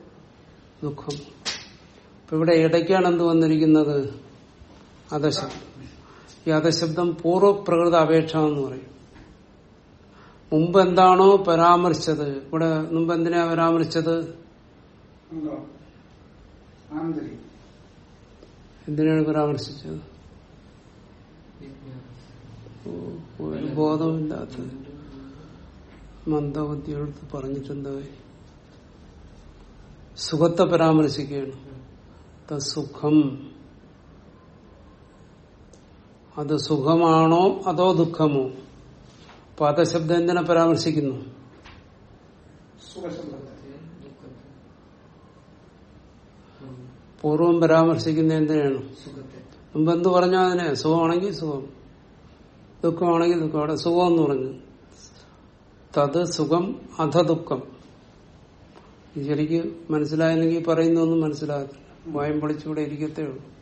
ദുഃഖം? ഇപ്പൊ ഇവിടെ ഇടയ്ക്കാണ് എന്ത് വന്നിരിക്കുന്നത്? അധശബ്ദം ഈ അധശബ്ദം പൂർവപ്രകൃത അപേക്ഷ എന്ന് പറയും. മുമ്പ് എന്താണോ പരാമർശിച്ചത്? ഇവിടെ മുമ്പ് എന്തിനാ പരാമർശിച്ചത് എന്തിനാണ് പരാമർശിച്ചത്? ഒരു ബോധമില്ലാത്ത മന്ദബുദ്ധിയോട് പറഞ്ഞിട്ടുണ്ടോ സുഖത്തെ പരാമർശിക്കുകയാണ്. സുഖം. അത് സുഖമാണോ അതോ ദുഃഖമോ? പാദശബ്ദം എന്തിനാ പരാമർശിക്കുന്നു? പൂർവം പരാമർശിക്കുന്ന എന്തിനാണ്? മുമ്പ് എന്ത് പറഞ്ഞാൽ അതിനെ? സുഖമാണെങ്കിൽ സുഖം. ദുഃഖമാണെങ്കിൽ ദുഃഖം. അവിടെ സുഖം എന്ന് പറഞ്ഞു. തത് സുഖം അധ ദുഃഖം. ശരിക്കും മനസ്സിലായില്ലെങ്കിൽ പറയുന്നൊന്നും മനസ്സിലാകത്തില്ല. വായം പൊളിച്ചുകൂടെ ഇരിക്കത്തേ ഉള്ളൂ.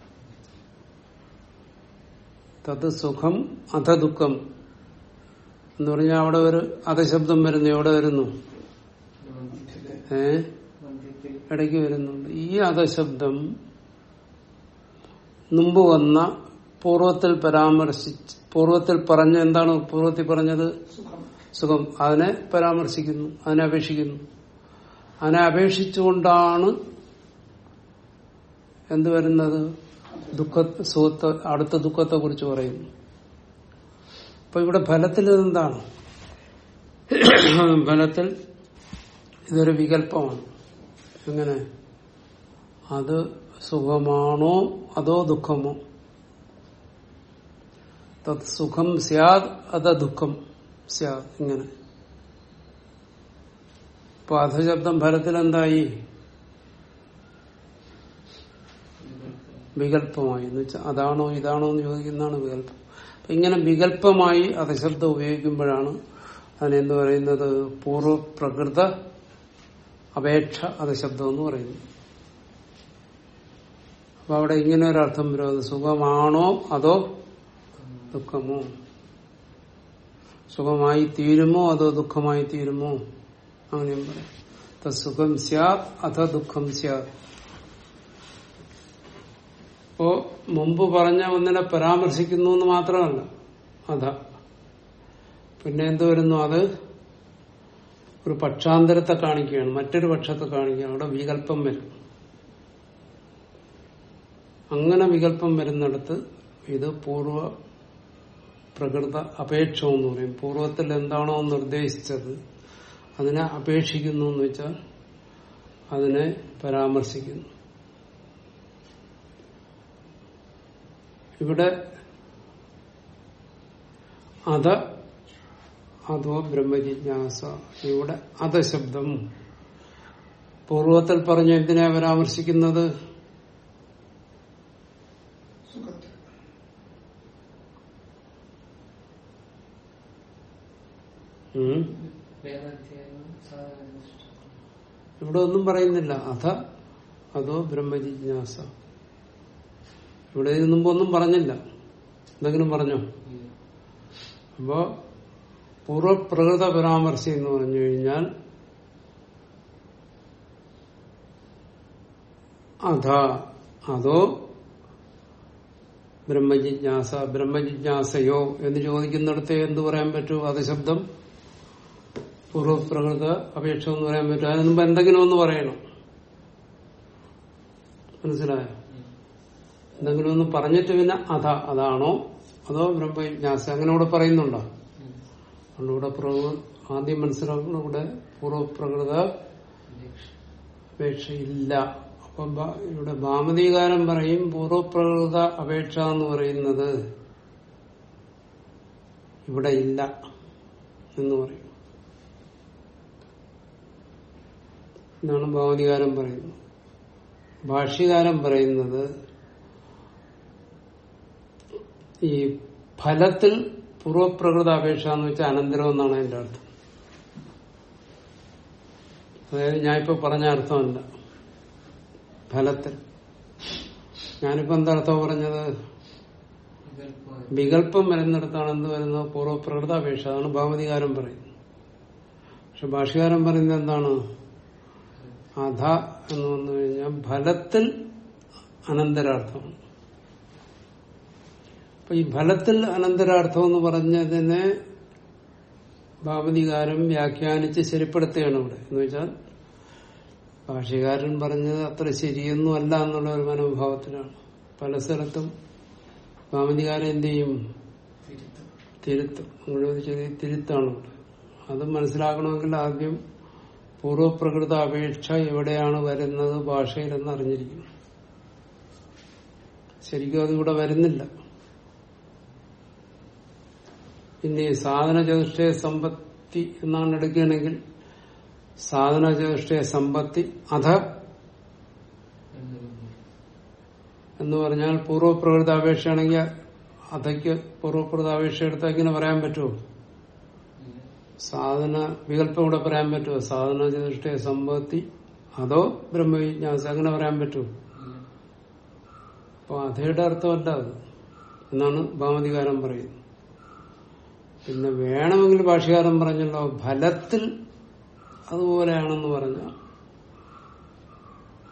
തത് സുഖം അധ ദുഃഖം എന്ന് പറഞ്ഞാൽ അവിടെ ഒരു അധശബ്ദം വരുന്നു. എവിടെ വരുന്നു? ഏ? ഇടയ്ക്ക് വരുന്നുണ്ട്. ഈ അധശബ്ദം മുമ്പ് വന്ന പൂർവത്തിൽ പരാമർശിച്ച് പൂർവത്തിൽ പറഞ്ഞ എന്താണ്? പൂർവത്തിൽ പറഞ്ഞത് സുഖം. അതിനെ പരാമർശിക്കുന്നു. അതിനെ അപേക്ഷിക്കുന്നു. അതിനെ അപേക്ഷിച്ചുകൊണ്ടാണ് എന്ത് വരുന്നത്? ദുഃഖ സുഖത്തെ അടുത്ത ദുഃഖത്തെ കുറിച്ച് പറയുന്നു അപ്പൊ ഇവിടെ ഫലത്തിൽ ഇതെന്താണ്? ഫലത്തിൽ ഇതൊരു വികല്പമാണ്. എങ്ങനെ? അത് സുഖമാണോ അതോ ദുഃഖമോ? തത് സുഖം സ്യാദ് അത ദുഃഖം സ്യാദ് ഇങ്ങനെ. അപ്പൊ അധശബ്ദം ഫലത്തിൽ എന്തായി വികല്പമായി എന്ന് വെച്ചാൽ അതാണോ ഇതാണോ എന്ന് ചോദിക്കുന്നതാണ് വികല്പം അപ്പൊ ഇങ്ങനെ വികല്പമായി അധശബ്ദം ഉപയോഗിക്കുമ്പോഴാണ് അതിനെന്ത് പറയുന്നത്? പൂർവപ്രകൃത അപേക്ഷ അധശബ്ദം എന്ന് പറയുന്നു അപ്പൊ അവിടെ ഇങ്ങനെ ഒരു അർത്ഥം വരും. അത് സുഖമാണോ അതോ ദുഃഖമോ? സുഖമായി തീരുമോ അതോ ദുഃഖമായി തീരുമോ അങ്ങനെയും പറയാം. സുഖം സ്യാത് അഥ ദുഃഖം സ്യാത്. അപ്പോ മുമ്പ് പറഞ്ഞ ഒന്നിനെ പരാമർശിക്കുന്നു എന്ന് മാത്രമല്ല. അതാ. പിന്നെ എന്ത് വരുന്നു? അത് ഒരു പക്ഷാന്തരത്തെ കാണിക്കുകയാണ്. മറ്റൊരു പക്ഷത്തെ കാണിക്കുകയാണ്. അവിടെ വികല്പം വരും. അങ്ങനെ വികല്പം വരുന്നിടത്ത് ഇത് പൂർവ പ്രകൃത അപേക്ഷ എന്ന് പറയും. പൂർവത്തിൽ എന്താണോ നിർദ്ദേശിച്ചത് അതിനെ അപേക്ഷിക്കുന്നു എന്ന് വെച്ചാൽ അതിനെ പരാമർശിക്കുന്നു. ഇവിടെ അത അതോ ബ്രഹ്മജിജ്ഞാസ. ഇവിടെ അത ശബ്ദം. പൂർവത്തിൽ പറഞ്ഞ എന്തിനാ പരാമർശിക്കുന്നത് ഇവിടെ ഒന്നും പറയുന്നില്ല. അഥ അതോ ബ്രഹ്മജിജ്ഞാസ. ഇവിടെ മുമ്പ് ഒന്നും പറഞ്ഞില്ല. എന്തെങ്കിലും പറഞ്ഞോ? അപ്പോ പൂർവപ്രകൃത പരാമർശം എന്ന് പറഞ്ഞു കഴിഞ്ഞാൽ അധ അതോ ബ്രഹ്മജിജ്ഞാസ ബ്രഹ്മജിജ്ഞാസയോ എന്ന് ചോദിക്കുന്നിടത്ത് എന്ത് പറയാൻ പറ്റൂ? അത് ശബ്ദം പൂർവപ്രകൃത അപേക്ഷ എന്ന് പറയാൻ പറ്റും. അതിന് മുമ്പ് എന്തെങ്കിലും ഒന്ന് പറയണം. മനസ്സിലായോ? എന്തെങ്കിലും ഒന്ന് പറഞ്ഞിട്ട് പിന്നെ അധ അതാണോ? അതോ ബ്രഹ്മജിജ്ഞാസ അങ്ങനെ ഇവിടെ പറയുന്നുണ്ടോ? അതുകൊണ്ട് ഇവിടെ പ്രകൃ- ആദ്യം മനസ്സിലാക്കുന്ന ഇവിടെ പൂർവപ്രകൃത അപേക്ഷ ഇല്ല അപ്പം ഇവിടെ ഭാമതികാരം പറയും പൂർവപ്രകൃത അപേക്ഷ എന്ന് പറയുന്നത് ഇവിടെ ഇല്ല എന്ന് പറയും. എന്നാണ് ഭാവതികാരം പറയുന്നത്. ഭാഷ്യകാരം പറയുന്നത് ഈ ഫലത്തിൽ പൂർവപ്രകൃത അപേക്ഷ എന്ന് വെച്ചാൽ അനന്തരം എന്നാണ് അതിന്റെ അർത്ഥം. അതായത് ഞാനിപ്പോ പറഞ്ഞ അർത്ഥമല്ല. ഫലത്തിൽ. ഞാനിപ്പോ എന്താ അർത്ഥം പറഞ്ഞത്? വികല്പം വരുന്നിടത്താണ് എന്ത് വരുന്നത്? പൂർവപ്രകൃത അപേക്ഷ അതാണ് ഭാവതികാരം പറയുന്നത്. പക്ഷെ ഭാഷകാരം പറയുന്നത് എന്താണ്? അധ എന്ന് പറഞ്ഞു കഴിഞ്ഞാൽ ഫലത്തിൽ അനന്തരാർത്ഥമാണ്. അപ്പൊ ഈ ഫലത്തിൽ അനന്തരാർത്ഥം എന്ന് പറഞ്ഞതിനെ ഭാവതികാരം വ്യാഖ്യാനിച്ച് ശരിപ്പെടുത്തുകയാണ് ഇവിടെ. എന്ന് വെച്ചാൽ ഭാഷകാരൻ പറഞ്ഞത് അത്ര ശരിയൊന്നും അല്ല എന്നുള്ള ഒരു മനോഭാവത്തിലാണ്. പല സ്ഥലത്തും ഭാവതികാരൻ എന്ത് ചെയ്യും? തിരുത്തും. ഒരു ചെറിയ തിരുത്താണ് അത് മനസ്സിലാക്കണമെങ്കിൽ ആദ്യം പൂർവപ്രകൃത അപേക്ഷ എവിടെയാണ് വരുന്നത് ഭാഷയിലെന്ന് അറിഞ്ഞിരിക്കണം. ശരിക്കും അതിവിടെ വരുന്നില്ല. ഈ സാധന ചതുഷ്ടയ സമ്പത്തി എന്നാണ് എടുക്കുകയാണെങ്കിൽ സാധന ചതുഷ്ടയ സമ്പത്തി അധ എന്ന് പറഞ്ഞാൽ പൂർവപ്രകൃത അപേക്ഷയാണെങ്കിൽ അധയ്ക്ക് പൂർവപ്രകൃത അപേക്ഷ എടുത്താൽ ഇങ്ങനെ പറയാൻ പറ്റുമോ? സാധന വികല്പം കൂടെ പറയാൻ പറ്റുമോ? സാധന ചതുഷ്ടയ സമ്പത്തി അതോ ബ്രഹ്മവിജ്ഞാസ അങ്ങനെ പറയാൻ പറ്റുമോ? അപ്പൊ അധയുടെ അർത്ഥമല്ല അത് എന്നാണ് ഭാമതികാരം പറയുന്നത്. പിന്നെ വേണമെങ്കിൽ ഭാഷകാരൻ പറഞ്ഞല്ലോ ഫലത്തിൽ അതുപോലെയാണെന്ന് പറഞ്ഞ.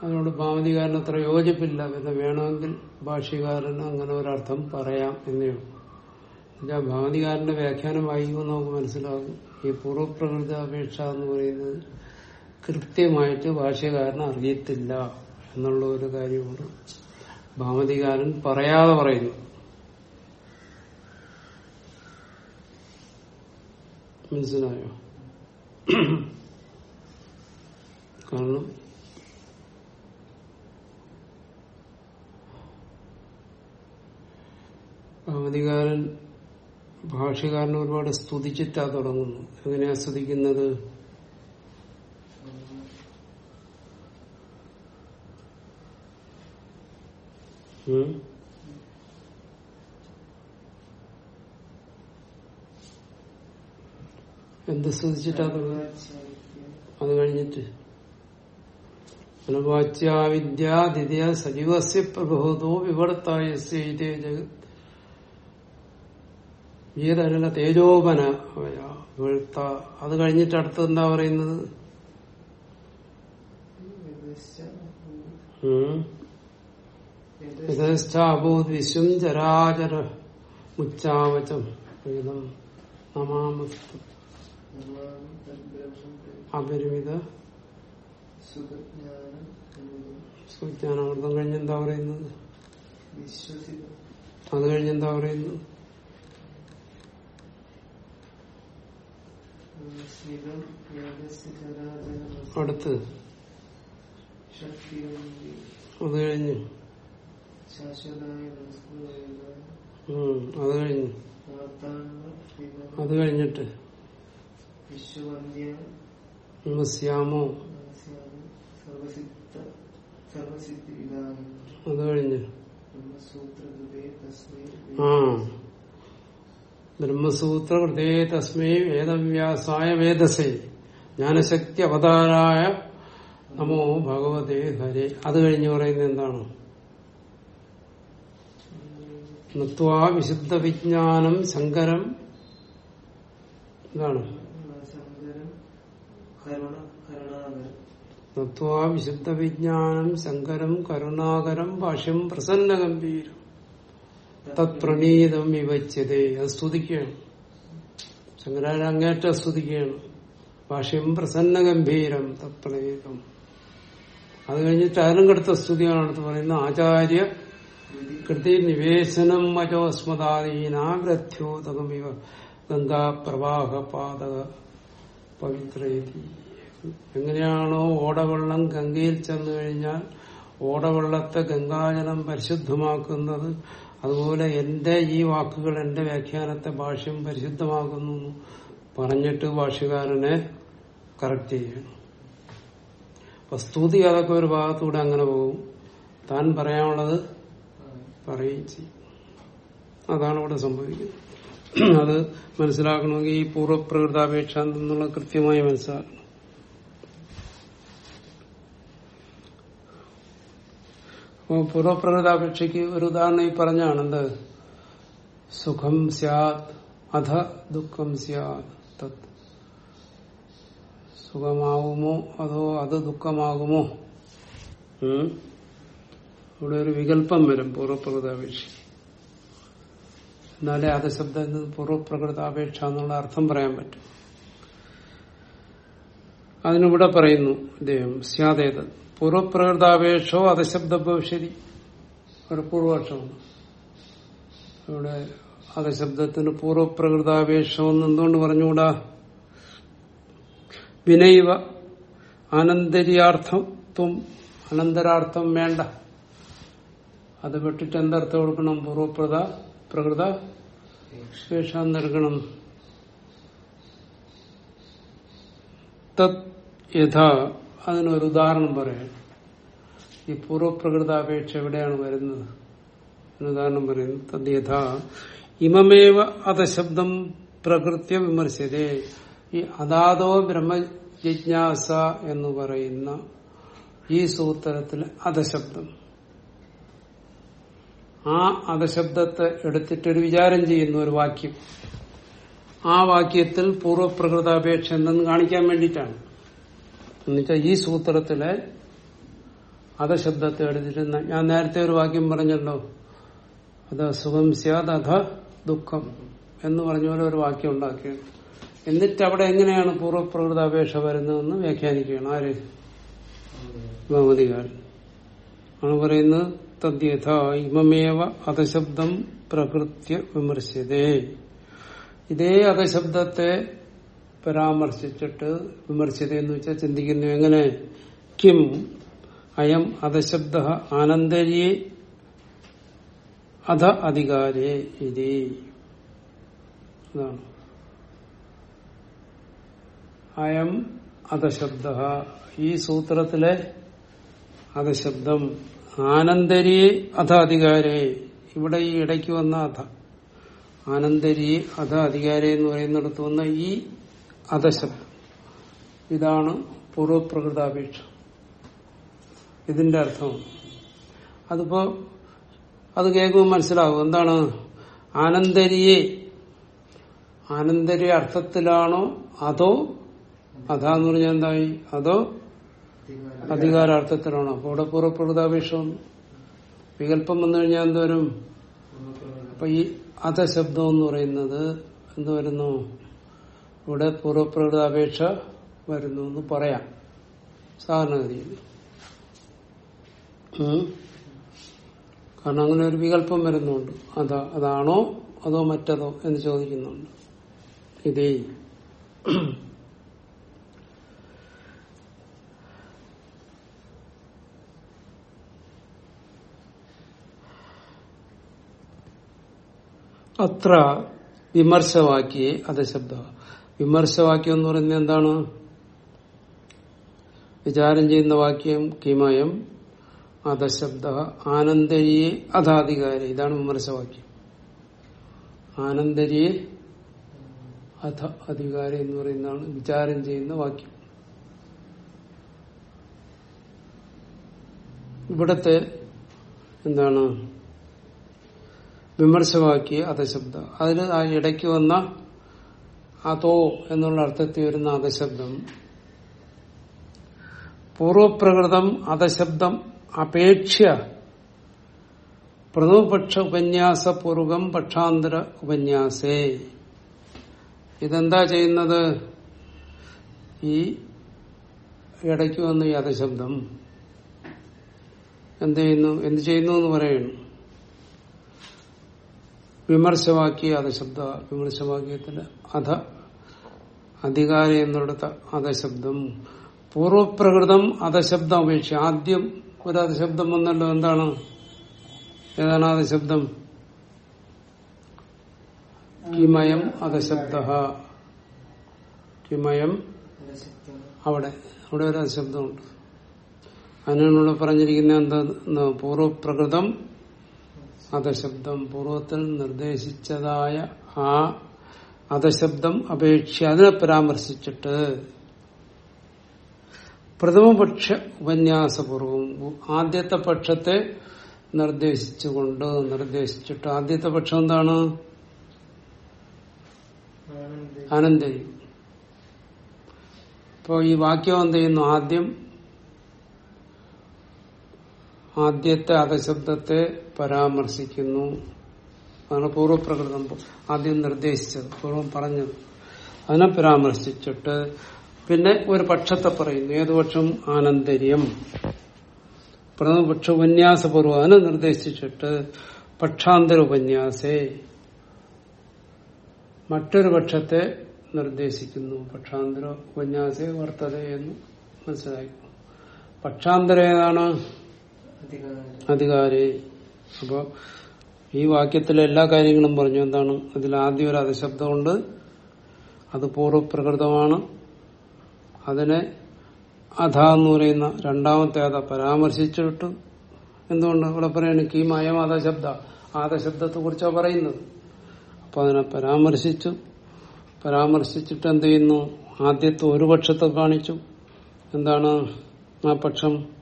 അതിനോട് ഭാമതികാരൻ അത്ര യോജിപ്പില്ല. പിന്നെ വേണമെങ്കിൽ ഭാഷകാരൻ അങ്ങനെ ഒരർത്ഥം പറയാം എന്നേ എന്നുവെച്ചാൽ ഭാമതികാരന്റെ വ്യാഖ്യാനം വായിക്കുമ്പോൾ നമുക്ക് മനസ്സിലാകും. ഈ പൂർവപ്രകൃത അപേക്ഷ എന്ന് പറയുന്നത് കൃത്യമായിട്ട് ഭാഷകാരൻ അറിയത്തില്ല എന്നുള്ള ഒരു കാര്യമാണ്. ഭാമതികാരൻ പറയാതെ പറയുന്നു മനസ്സിലായോ? കാരണം ഭാമതികാരൻ ഭാഷകാരനെ ഒരുപാട് സ്തുതിച്ചിട്ടാ തുടങ്ങുന്നു. എങ്ങനെയാ സ്തുതിക്കുന്നത്? ഉം? എന്ത് ശ്രദ്ധിച്ചിട്ടാ അത്? കഴിഞ്ഞിട്ട്. അനുവാച്യാവിദ്യാദിത്യ സജീവസ്യ പ്രബോധോ വിവർത്തായ വീരല്ല തേജോപന വിവർത്ത അത് കഴിഞ്ഞിട്ട് അടുത്ത് എന്താ പറയുന്നത്? ഉം. യഥേച്ഛാഭൂത് വിശ്വം ചരാചര മുച്ചാവചം. നമാമസ്തു അപരിമിത സുജ്ഞാനാമൃതം കഴിഞ്ഞ് എന്താ പറയുന്നത്? അത് കഴിഞ്ഞെന്താ പറയുന്നത് പറയുന്നു? അടുത്ത്. അത് കഴിഞ്ഞ്. അത് കഴിഞ്ഞ്. അത് കഴിഞ്ഞിട്ട്. വിധാനം അത് കഴിഞ്ഞ് ആ. ബ്രഹ്മസൂത്ര ഹൃദേ തസ്മൈ വേദവ്യാസായ വേദസേ ജ്ഞാനശക്തി അവതാരായ നമോ ഭഗവതേ ഹരേ. അത് കഴിഞ്ഞ് പറയുന്നത് എന്താണ്? നത്വാ വിശുദ്ധ വിജ്ഞാനം ശങ്കരം. എന്താണ് ശങ്കരം കരുണ കരുണാകരം നത്വാ വിശുദ്ധ വിജ്ഞാനം ശങ്കരം കരുണാകരം ഭാഷ്യം പ്രസന്ന ഗംഭീരം തത്പ്രണീതം വിവച്ചതേ അത് സ്തുതിക്കുകയാണ്. ശങ്കരാചാര്യ അങ്ങേറ്റം സ്തുതിക്കുകയാണ്. ഭാഷ്യം പ്രസന്ന ഗംഭീരം തത്പ്രണീതം അത് കഴിഞ്ഞിട്ട് അതിലും കടുത്ത സ്തുതിയാണ് അടുത്ത് പറയുന്നത്. ആചാര്യ കൃതി നിവേശനം മജോസ്മദാദീനാഗ്രഥ്യോതകമിവ ഗംഗാപ്രവാഹ പാതക പവിത്രേതി എങ്ങനെയാണോ ഓടവെള്ളം ഗംഗയിൽ ചെന്നു കഴിഞ്ഞാൽ ഓടവെള്ളത്തെ ഗംഗാജലം പരിശുദ്ധമാക്കുന്നത്. അതുപോലെ എന്റെ ഈ വാക്കുകൾ എന്റെ വ്യാഖ്യാനത്തെ ഭാഷ്യം പരിശുദ്ധമാക്കുന്നു. പറഞ്ഞിട്ട് ഭാഷ്യകാരനെ കറക്റ്റ് ചെയ്യണം. അപ്പൊ സ്തുതി അതൊക്കെ ഒരു ഭാഗത്തൂടെ അങ്ങനെ പോകും. താൻ പറയാനുള്ളത് പറയുകയും ചെയ്യും. അതാണ് ഇവിടെ സംഭവിക്കുന്നത്. അത് മനസ്സിലാക്കണമെങ്കിൽ ഈ പൂർവപ്രകൃതാപേക്ഷ എന്നുള്ള കൃത്യമായി മനസ്സിലാക്കണം. അപ്പോൾ പൂർവപ്രകൃതാപേക്ഷയ്ക്ക് ഒരു ഉദാഹരണം ഈ പറഞ്ഞാണ്. എന്ത്? സുഖം സ്യാത് അധ ദുഃഖം സ്യാത്. തത്. സുഖമാകുമോ അതോ അത് ദുഃഖമാകുമോ? ഇവിടെ ഒരു വികല്പം വരും പൂർവപ്രകൃതാപേക്ഷ എന്നാലേ അത് അധശബ്ദം പൂർവപ്രകൃതാപേക്ഷ എന്നുള്ള അർത്ഥം പറയാൻ പറ്റും. അതിനിവിടെ പറയുന്നു ഇദ്ദേഹം സ്യാദേത് പൂർവപ്രകൃതാപേക്ഷോ അധശബ്ദ ഭവിഷ്യതി ഒരു പൂർവപക്ഷമാണ് ഇവിടെ അധശബ്ദത്തിന് പൂർവപ്രകൃതാപേക്ഷം എന്തുകൊണ്ട് പറഞ്ഞുകൂടാ? വിനൈവ അനന്തരിയാർത്ഥത്വം അനന്തരാർത്ഥം വേണ്ട. അത് വിട്ടിട്ട് എന്തർത്ഥം കൊടുക്കണം? പൂർവപ്രത പ്രകൃത ശേഷം നൽകണം. തത് യഥാ അതിനൊരു ഉദാഹരണം പറയാം. ഈ പൂർവപ്രകൃതാപേക്ഷ എവിടെയാണ് വരുന്നത്? ഉദാഹരണം പറയുന്നു തത് യഥ ഇമമേവ അധശബ്ദം പ്രകൃത്യ വിമർശതേ ഈ അതാതോ ബ്രഹ്മജിജ്ഞാസ എന്ന് പറയുന്ന ഈ സൂത്രത്തിൽ അധശബ്ദം ആ അധശബ്ദത്തെ എടുത്തിട്ടൊരു വിചാരം ചെയ്യുന്ന ഒരു വാക്യം. ആ വാക്യത്തിൽ പൂർവപ്രകൃതാപേക്ഷ എന്തെന്ന് കാണിക്കാൻ വേണ്ടിയിട്ടാണ്. എന്നുവെച്ചാൽ ഈ സൂത്രത്തിലെ അധശബ്ദത്തെ എടുത്തിട്ട് ഞാൻ നേരത്തെ ഒരു വാക്യം പറഞ്ഞല്ലോ. അത് സുഖം സ്യാദ് അധ ദുഃഖം എന്ന് പറഞ്ഞ പോലെ ഒരു വാക്യം ഉണ്ടാക്കിയത് എന്നിട്ട് അവിടെ എങ്ങനെയാണ് പൂർവപ്രകൃതാപേക്ഷ വരുന്നതെന്ന് വ്യാഖ്യാനിക്കുകയാണ്. ആര്? ഭഗവതികാരൻ. ആണ് പറയുന്നത് തദ്യഥ ഇമമേവ അധശബ്ദം പ്രകൃത്യ വിമർശിതേ ഇതേ അധശബ്ദത്തെ പരാമർശിച്ചിട്ട് വിമർശിത എന്ന് വെച്ചാൽ ചിന്തിക്കുന്നു എങ്ങനെ? കിം? അയം അധശബ്ദ ആനന്ദരിയെ അധ അധികാരേ ഇതി. അയം അധശബ്ദ ഈ സൂത്രത്തിലെ അധശബ്ദം ആനന്ദരിയെ അധ അധികാരേ ഇവിടെ ഈ ഇടയ്ക്ക് വന്ന അധ ആനന്ദരിയെ അധ എന്ന് പറയുന്നിടത്ത് വന്ന ഈ അധശബ്ദം. ഇതാണ് പൂർവപ്രകൃതാപേക്ഷ. ഇതിന്റെ അർത്ഥം. അതിപ്പോ അത് കേൾക്കുമ്പോൾ മനസ്സിലാകും എന്താണ്? ആനന്ദരിയെ ആനന്ദരി അർത്ഥത്തിലാണോ അതോ അതാന്ന് പറഞ്ഞാൽ എന്തായി? അതോ അധികാരാർത്ഥത്തിലാണോ. അപ്പൊ ഇവിടെ പൂർവപ്രകൃതാപേക്ഷം. വികല്പം വന്നു കഴിഞ്ഞാൽ എന്തോരും? അപ്പൊ ഈ അധശബ്ദം എന്ന് പറയുന്നത് എന്തുവരുന്നു ഇവിടെ പൂർവപ്രകൃതാപേക്ഷ വരുന്നു എന്ന് പറയാം. സാധാരണഗതിയിൽ. കാരണം അങ്ങനെ ഒരു വികല്പം വരുന്നുണ്ട്. അതാ അതാണോ അതോ മറ്റതോ എന്ന് ചോദിക്കുന്നുണ്ട്. ഇതേ. അത്ര വിമർശവാക്യേ അധശബ്ദ വിമർശവാക്യം എന്ന് പറയുന്നത് എന്താണ്? വിചാരം ചെയ്യുന്ന വാക്യം കിമയം അധശബ്ദ ആനന്ദരിയെ അധാധികാരി. ഇതാണ് വിമർശവാക്യം. ആനന്ദരിയെ അധ അധികാരി എന്ന് പറയുന്നതാണ് വിചാരം ചെയ്യുന്ന വാക്യം. ഇവിടത്തെ എന്താണ്? വിമർശവാക്യ അധശബ്ദ. അതിൽ ആ ഇടയ്ക്ക് വന്ന അതോ എന്നുള്ള അർത്ഥത്തിൽ വരുന്ന അധശബ്ദം. പൂർവപ്രകൃതം അധശബ്ദം അപേക്ഷ പ്രഥമപക്ഷ ഉപന്യാസപൂർവകം പക്ഷാന്തര ഉപന്യാസേ. ഇതെന്താ ചെയ്യുന്നത്? ഈ ഇടയ്ക്ക് വന്ന ഈ അധശബ്ദം. എന്ത് ചെയ്യുന്നു? എന്ത് ചെയ്യുന്നു എന്ന് പറയുന്നു വിമർശവാക്യ അധശബ്ദ വിമർശവാക്യത്തിന്റെ അധ അധികാരി എന്നിടത്ത് അധശബ്ദം പൂർവപ്രകൃതം അധശബ്ദം അപേക്ഷ. ആദ്യം ഒരു അധശബ്ദം വന്നല്ലോ എന്താണ്? ഏതാണ് അധശബ്ദം കിമയം അധശബ്ദ കിമയം അവിടെ അവിടെ ഒരു അധശബ്ദമുണ്ട് അതിനുള്ള പറഞ്ഞിരിക്കുന്ന എന്താ പൂർവപ്രകൃതം അധശബ്ദം പൂർവത്തിൽ നിർദ്ദേശിച്ചതായ ആ അധശബ്ദം അപേക്ഷ അതിനെ പരാമർശിച്ചിട്ട് പ്രഥമപക്ഷ ഉപന്യാസപൂർവം ആദ്യത്തെ പക്ഷത്തെ നിർദ്ദേശിച്ചുകൊണ്ട് നിർദ്ദേശിച്ചിട്ട് ആദ്യത്തെ പക്ഷം എന്താണ്? അനന്തരി ഇപ്പോ ഈ വാക്യം എന്ത് ചെയ്യുന്നു? ആദ്യം ആദ്യത്തെ അധശബ്ദത്തെ പരാമർശിക്കുന്നു. അതാണ് പൂർവപ്രകൃതം ആദ്യം നിർദ്ദേശിച്ചത് പൂർവം പറഞ്ഞത്. അതിനെ പരാമർശിച്ചിട്ട് പിന്നെ ഒരു പക്ഷത്തെ പറയുന്നു. ഏതുപക്ഷം ആനന്തര്യം പ്രഥമപക്ഷ ഉപന്യാസപൂർവം അതിനെ നിർദ്ദേശിച്ചിട്ട് പക്ഷാന്തര ഉപന്യാസേ. മറ്റൊരു പക്ഷത്തെ നിർദ്ദേശിക്കുന്നു. പക്ഷാന്തര ഉപന്യാസേ വർത്തത എന്ന് മനസ്സിലാക്കുന്നു പക്ഷാന്തര ഏതാണ്? അധികാരം. അപ്പോ ഈ വാക്യത്തിലെ എല്ലാ കാര്യങ്ങളും പറഞ്ഞു എന്താണ്? അതിൽ ആദ്യം ഒരു അധശബ്ദമുണ്ട് അത് പൂർവപ്രകൃതമാണ്. അതിനെ അധ എന്ന് പറയുന്ന രണ്ടാമത്തെ അധ പരാമർശിച്ചിട്ട് എന്തുകൊണ്ട്? ഇവിടെ പറയുന്നത് കീമയം അധശബ്ദ ആദശബ്ദത്തെ കുറിച്ചാണ് പറയുന്നത്. അപ്പൊ അതിനെ പരാമർശിച്ചു. പരാമർശിച്ചിട്ട് എന്ത് ചെയ്യുന്നു? ആദ്യത്തെ ഒരു പക്ഷത്തെ കാണിച്ചു. എന്താണ് ആ പക്ഷം?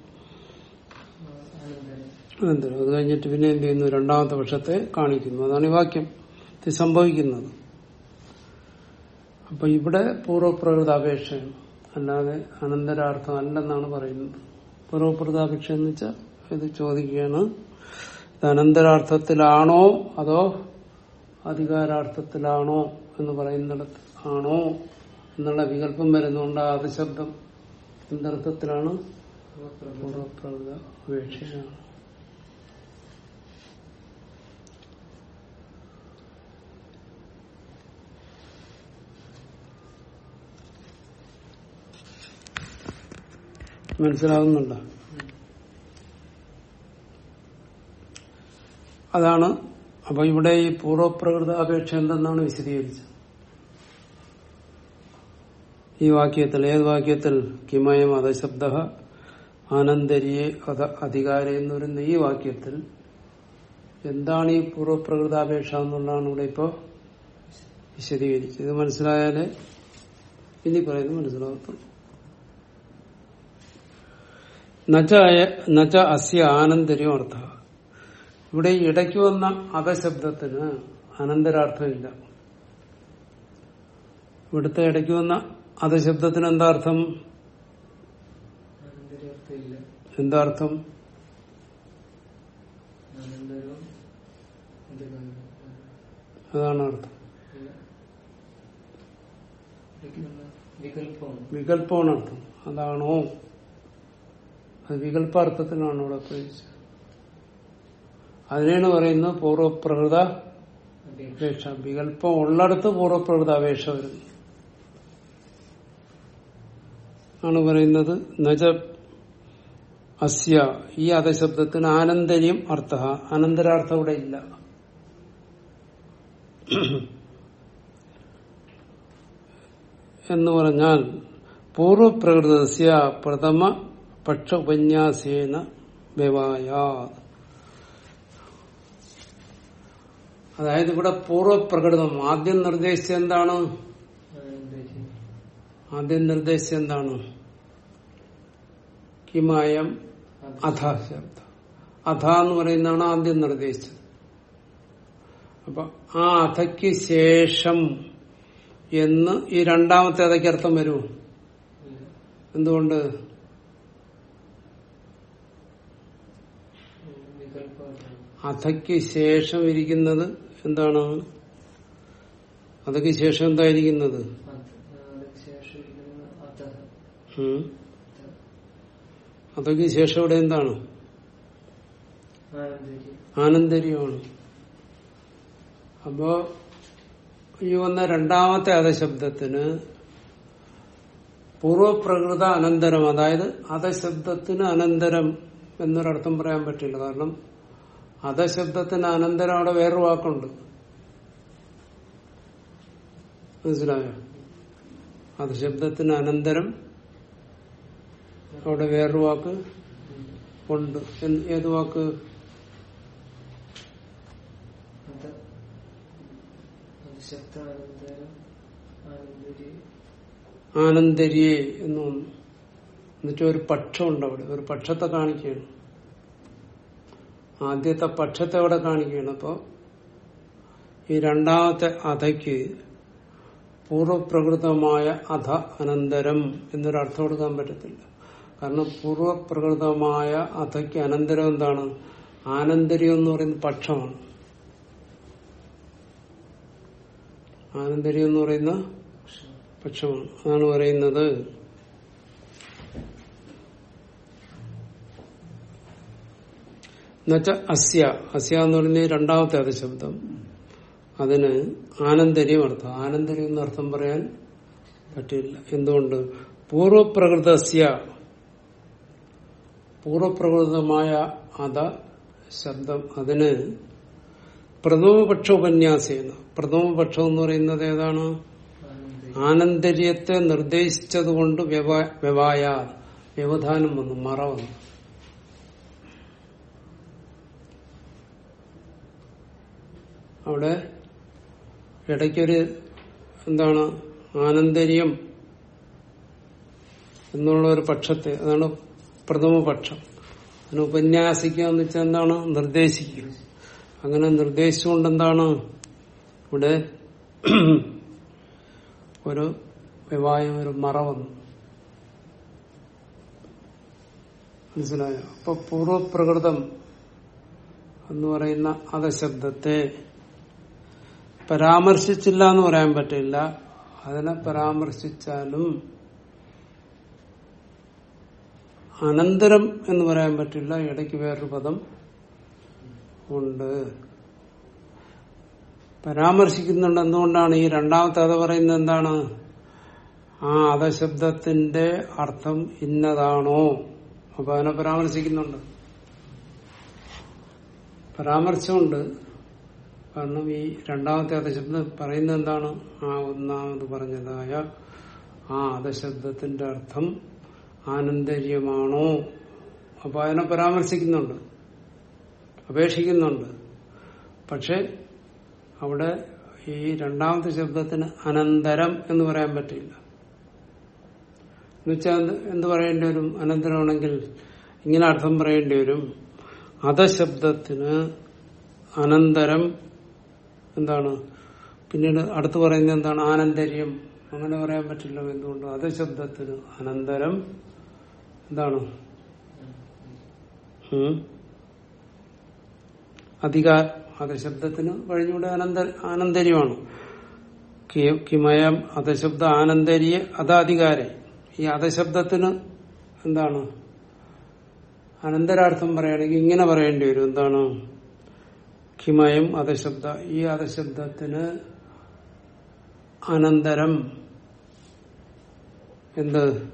അനന്തരം അത് കഴിഞ്ഞിട്ട് പിന്നെ എന്ത് ചെയ്യുന്നു? രണ്ടാമത്തെ പക്ഷത്തെ കാണിക്കുന്നു. അതാണ് ഈ വാക്യം. ഇത് സംഭവിക്കുന്നത്. അപ്പൊ ഇവിടെ പൂർവപ്രകൃതാപേക്ഷയാണ്. അല്ലാതെ അനന്തരാർത്ഥം അല്ലെന്നാണ് പറയുന്നത്. പൂർവപ്രകൃതാപേക്ഷ എന്ന് വെച്ചാൽ ഇത് ചോദിക്കുകയാണ്. ഇത് അനന്തരാർത്ഥത്തിലാണോ അതോ അധികാരാർത്ഥത്തിലാണോ എന്ന് പറയുന്നിടത്ത് ആണോ എന്നുള്ള വികല്പം വരുന്നുണ്ട് ആദ്യ ശബ്ദം എന്തർത്ഥത്തിലാണ്? പൂർവപ്രകൃത അപേക്ഷയാണ് മനസ്സിലാവുന്നുണ്ടോ അതാണ് അപ്പൊ ഇവിടെ ഈ പൂർവപ്രകൃത അപേക്ഷ എന്തെന്നാണ് വിശദീകരിച്ചത്? ഈ വാക്യത്തിൽ ഏത് വാക്യത്തിൽ? കിമയം അധശബ്ദ ആനന്ദരിയെ അധികാര എന്ന് പറയുന്ന ഈ വാക്യത്തിൽ എന്താണ് ഈ പൂർവപ്രകൃതാപേക്ഷ എന്നുള്ളതാണ് ഇവിടെ ഇപ്പോ വിശദീകരിച്ചത്. മനസ്സിലായാലേ ഇനി പറയുന്നത് മനസ്സിലാകത്തുള്ളൂ. നച്ച അസ്യ ആനന്ദര്യം അർത്ഥ. ഇവിടെ ഇടയ്ക്ക് വന്ന അപശബ്ദത്തിന് അനന്തരാർത്ഥമില്ല. ഇവിടുത്തെ ഇടയ്ക്ക് വന്ന അധശബ്ദത്തിന് എന്താ അർത്ഥം? എന്താ അർത്ഥം? അതാണ് അർത്ഥം. വികല്പമാണ് അർത്ഥം. അതാണോ? അത് വികല്പാർത്ഥത്തിനാണ് ഇവിടെ പ്രയോഗിച്ചത്. അതിനാണ് പറയുന്നത് പൂർവപ്രകൃത അപേക്ഷ. വികല്പം ഉള്ളിടത്ത് പൂർവപ്രകൃത അപേക്ഷ വരുന്നു. ആണ് പറയുന്നത് നജ അസ്യ ഈ അധശബ്ദത്തിന് ആനന്ദര്യം അർത്ഥ. അനന്തരാർത്ഥം ഇവിടെ ഇല്ല. എന്ന് പറഞ്ഞാൽ പൂർവപ്രകൃതസ്യ പ്രഥമ പക്ഷ ഉപന്യാസേന വ്യവായ. അതായത് ഇവിടെ പൂർവപ്രകൃതം ആദ്യം നിർദ്ദേശിച്ചത് എന്താണ്? ആദ്യം നിർദ്ദേശിച്ചത് എന്താണ്? കിമായം അധ ശബ്ദ അഥ എന്ന് പറയുന്നതാണ് ആദ്യം നിർദ്ദേശിച്ചത്. അപ്പൊ ആ അഥയ്ക്ക് ശേഷം എന്ന് ഈ രണ്ടാമത്തെ അഥയ്ക്ക് അർത്ഥം വരൂ. എന്തുകൊണ്ട്? അധയ്ക്ക് ശേഷം ഇരിക്കുന്നത് എന്താണ്? അധയ്ക്ക് ശേഷം എന്തായിരിക്കുന്നത് അതിന് ശേഷം ഇവിടെ എന്താണ്? ആനന്ദരി ആനന്ദര്യമാണ് അപ്പോ ഈ വന്ന രണ്ടാമത്തെ അധശബ്ദത്തിന് പൂർവപ്രകൃത അനന്തരം അതായത് അധശബ്ദത്തിന് അനന്തരം എന്നൊരർത്ഥം പറയാൻ പറ്റില്ല. കാരണം അധശബ്ദത്തിന് അനന്തരം അവിടെ വേറൊരു വാക്കുണ്ട്. മനസ്സിലായോ? അധശബ്ദത്തിന് അനന്തരം അവിടെ വേറൊരു വാക്ക് ഉണ്ട്. ഏത് വാക്ക്? ആനന്ദരിയെ. എന്ന് എന്നിട്ട് ഒരു പക്ഷമുണ്ട് അവിടെ. ഒരു പക്ഷത്തെ കാണിക്കുകയാണ്. ആദ്യത്തെ പക്ഷത്തെ അവിടെ കാണിക്കുകയാണ്. അപ്പോ ഈ രണ്ടാമത്തെ അധയ്ക്ക് പൂർവപ്രകൃതമായ അധ അനന്തരം എന്നൊരർത്ഥം കൊടുക്കാൻ പറ്റത്തില്ല. കാരണം പൂർവപ്രകൃതമായ അധയ്ക്ക് അനന്തരം എന്താണ്? ആനന്തര്യം എന്ന് പറയുന്ന പക്ഷമാണ്. ആനന്തര്യം എന്ന് പറയുന്ന പക്ഷമാണ്. അതാണ് പറയുന്നത് എന്നുവെച്ചാൽ അസ്യ. അസ്യ എന്ന് പറഞ്ഞ രണ്ടാമത്തെ രണ്ടാമത്തെ ശബ്ദം അതിന് ആനന്ദര്യം അർത്ഥം. ആനന്ദര്യം എന്ന അർത്ഥം പറയാൻ പറ്റില്ല. എന്തുകൊണ്ട്? പൂർവപ്രകൃതസ്യ. പൂർവപ്രകൃതമായ അത ശബ്ദം. അതിന് പ്രഥമപക്ഷ ഉപന്യാസേന പ്രഥമപക്ഷം എന്ന് പറയുന്നത് ഏതാണ്? ആനന്ദരി ആനന്ദര്യത്തെ നിർദ്ദേശിച്ചത് കൊണ്ട് വ്യവായ. വ്യവധാനം വന്നു. മറ വന്നു. അവിടെ ഇടയ്ക്കൊരു എന്താണ് ആനന്ദര്യം എന്നുള്ള ഒരു പക്ഷത്തെ അതാണ് പ്രഥമ പക്ഷം. അതിന് ഉപന്യാസിക്കുക എന്ന് വെച്ചാൽ എന്താണ്? നിർദ്ദേശിക്കുക. അങ്ങനെ നിർദ്ദേശിച്ചുകൊണ്ട് എന്താണ്? ഇവിടെ ഒരു വിവാഹം ഒരു മറ വന്നു. മനസ്സിലായോ? അപ്പൊ പൂർവപ്രകൃതം എന്ന് പറയുന്ന അധശബ്ദത്തെ പരാമർശിച്ചില്ല എന്ന് പറയാൻ പറ്റില്ല. അതിനെ പരാമർശിച്ചാലും അനന്തരം എന്ന് പറയാൻ പറ്റില്ല. ഇടയ്ക്ക് വേറൊരു പദം ഉണ്ട്. പരാമർശിക്കുന്നുണ്ട്. എന്തുകൊണ്ടാണ് ഈ രണ്ടാമത്തെ അത പറയുന്നത് എന്താണ്? ആ അധശബ്ദത്തിന്റെ അർത്ഥം ഇന്നതാണോ? അപ്പൊ അതിനെ പരാമർശിക്കുന്നുണ്ട്. പരാമർശമുണ്ട്. കാരണം ഈ രണ്ടാമത്തെ അധശബ്ദം പറയുന്നത് എന്താണ് ആ ഒന്നാമത് പറഞ്ഞതായ ആ അധശബ്ദത്തിന്റെ അർത്ഥം ആനന്ദര്യമാണോ? അപ്പൊ അതിനെ പരാമർശിക്കുന്നുണ്ട് അപേക്ഷിക്കുന്നുണ്ട്. പക്ഷെ അവിടെ ഈ രണ്ടാമത്തെ ശബ്ദത്തിന് അനന്തരം എന്ന് പറയാൻ പറ്റില്ല. എന്നുവെച്ചാൽ എന്ത് പറയേണ്ടി വരും? അനന്തരമാണെങ്കിൽ ഇങ്ങനെ അർത്ഥം പറയേണ്ടി വരും. അധശബ്ദത്തിന് അനന്തരം എന്താണ്? പിന്നീട് അടുത്ത് പറയുന്നത് എന്താണ്? ആനന്തര്യം അങ്ങനെ പറയാൻ പറ്റില്ല എന്തുകൊണ്ട്. അത് ശബ്ദത്തിന്. അനന്തരം എന്താണ്? ഉം? അധികാർ അധശബ്ദത്തിന് കഴിഞ്ഞൂടെ അനന്ത ആനന്തര്യമാണ് കിമയം അധശബ്ദ ആനന്തര്യ അതാധികാരെ. ഈ അധശബ്ദത്തിന് എന്താണ്? അനന്തരാർത്ഥം പറയുകയാണെങ്കിൽ ഇങ്ങനെ പറയേണ്ടി വരും. എന്താണ്? കിമയം അധശബ്ദ ഈ അധശബ്ദത്തിന് അനന്തരം എന്ത്?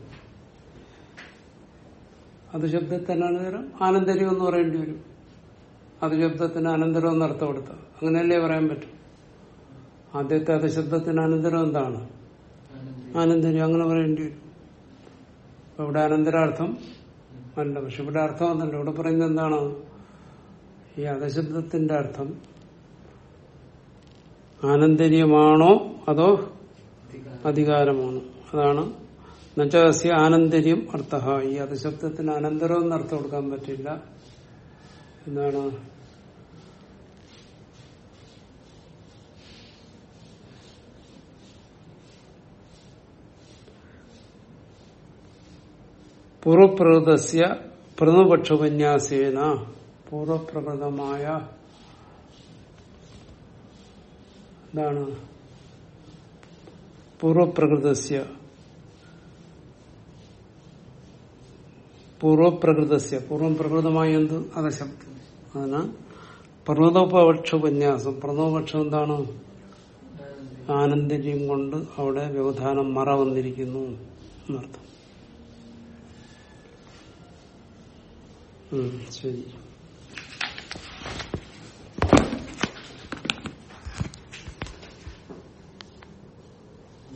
അധശബ്ദത്തിന് അനന്തരം ആനന്തര്യം എന്ന് പറയേണ്ടി വരും. അധശബ്ദത്തിന് അനന്തരം എന്ന് അർത്ഥം കൊടുത്ത. അങ്ങനെയല്ലേ പറയാൻ പറ്റും? ആദ്യത്തെ അധശബ്ദത്തിന് അനന്തരം എന്താണ്? ആനന്ദരി ആനന്തര്യം അങ്ങനെ പറയേണ്ടി വരും. ഇവിടെ അനന്തരാർത്ഥം അല്ല. പക്ഷെ ഇവിടെ അർത്ഥം ഒന്നല്ല ഇവിടെ പറയുന്നത് എന്താണ്? ഈ അധശബ്ദത്തിന്റെ അർത്ഥം ആനന്ദര്യമാണോ അതോ അധികാരം അധികാരമാണോ? അതാണ്. എന്നുവെച്ചാൽ ആനന്ദര്യം അർത്ഥ. ഈ അധശബ്ദത്തിന് അനന്തരം എന്ന് അർത്ഥം കൊടുക്കാൻ പറ്റില്ല. എന്താണ്? പൂർവപ്രകൃതസ്യ പ്രഥമപക്ഷോപന്യാസേന. പൂർവപ്രകൃതമായ എന്താണ്? പൂർവപ്രകൃതസ്യ പൂർവപ്രകൃതസ്യ പൂർവം പ്രകൃതമായ എന്ത്? അധശബ്ദം അതിന് പ്രണതോപക്ഷ ഉപന്യാസം പ്രണതോപക്ഷം എന്താണ്? ആനന്ദരി ആനന്ദര്യം കൊണ്ട് അവിടെ വ്യവധാനം മറ വന്നിരിക്കുന്നു എന്നർത്ഥം. ശരി.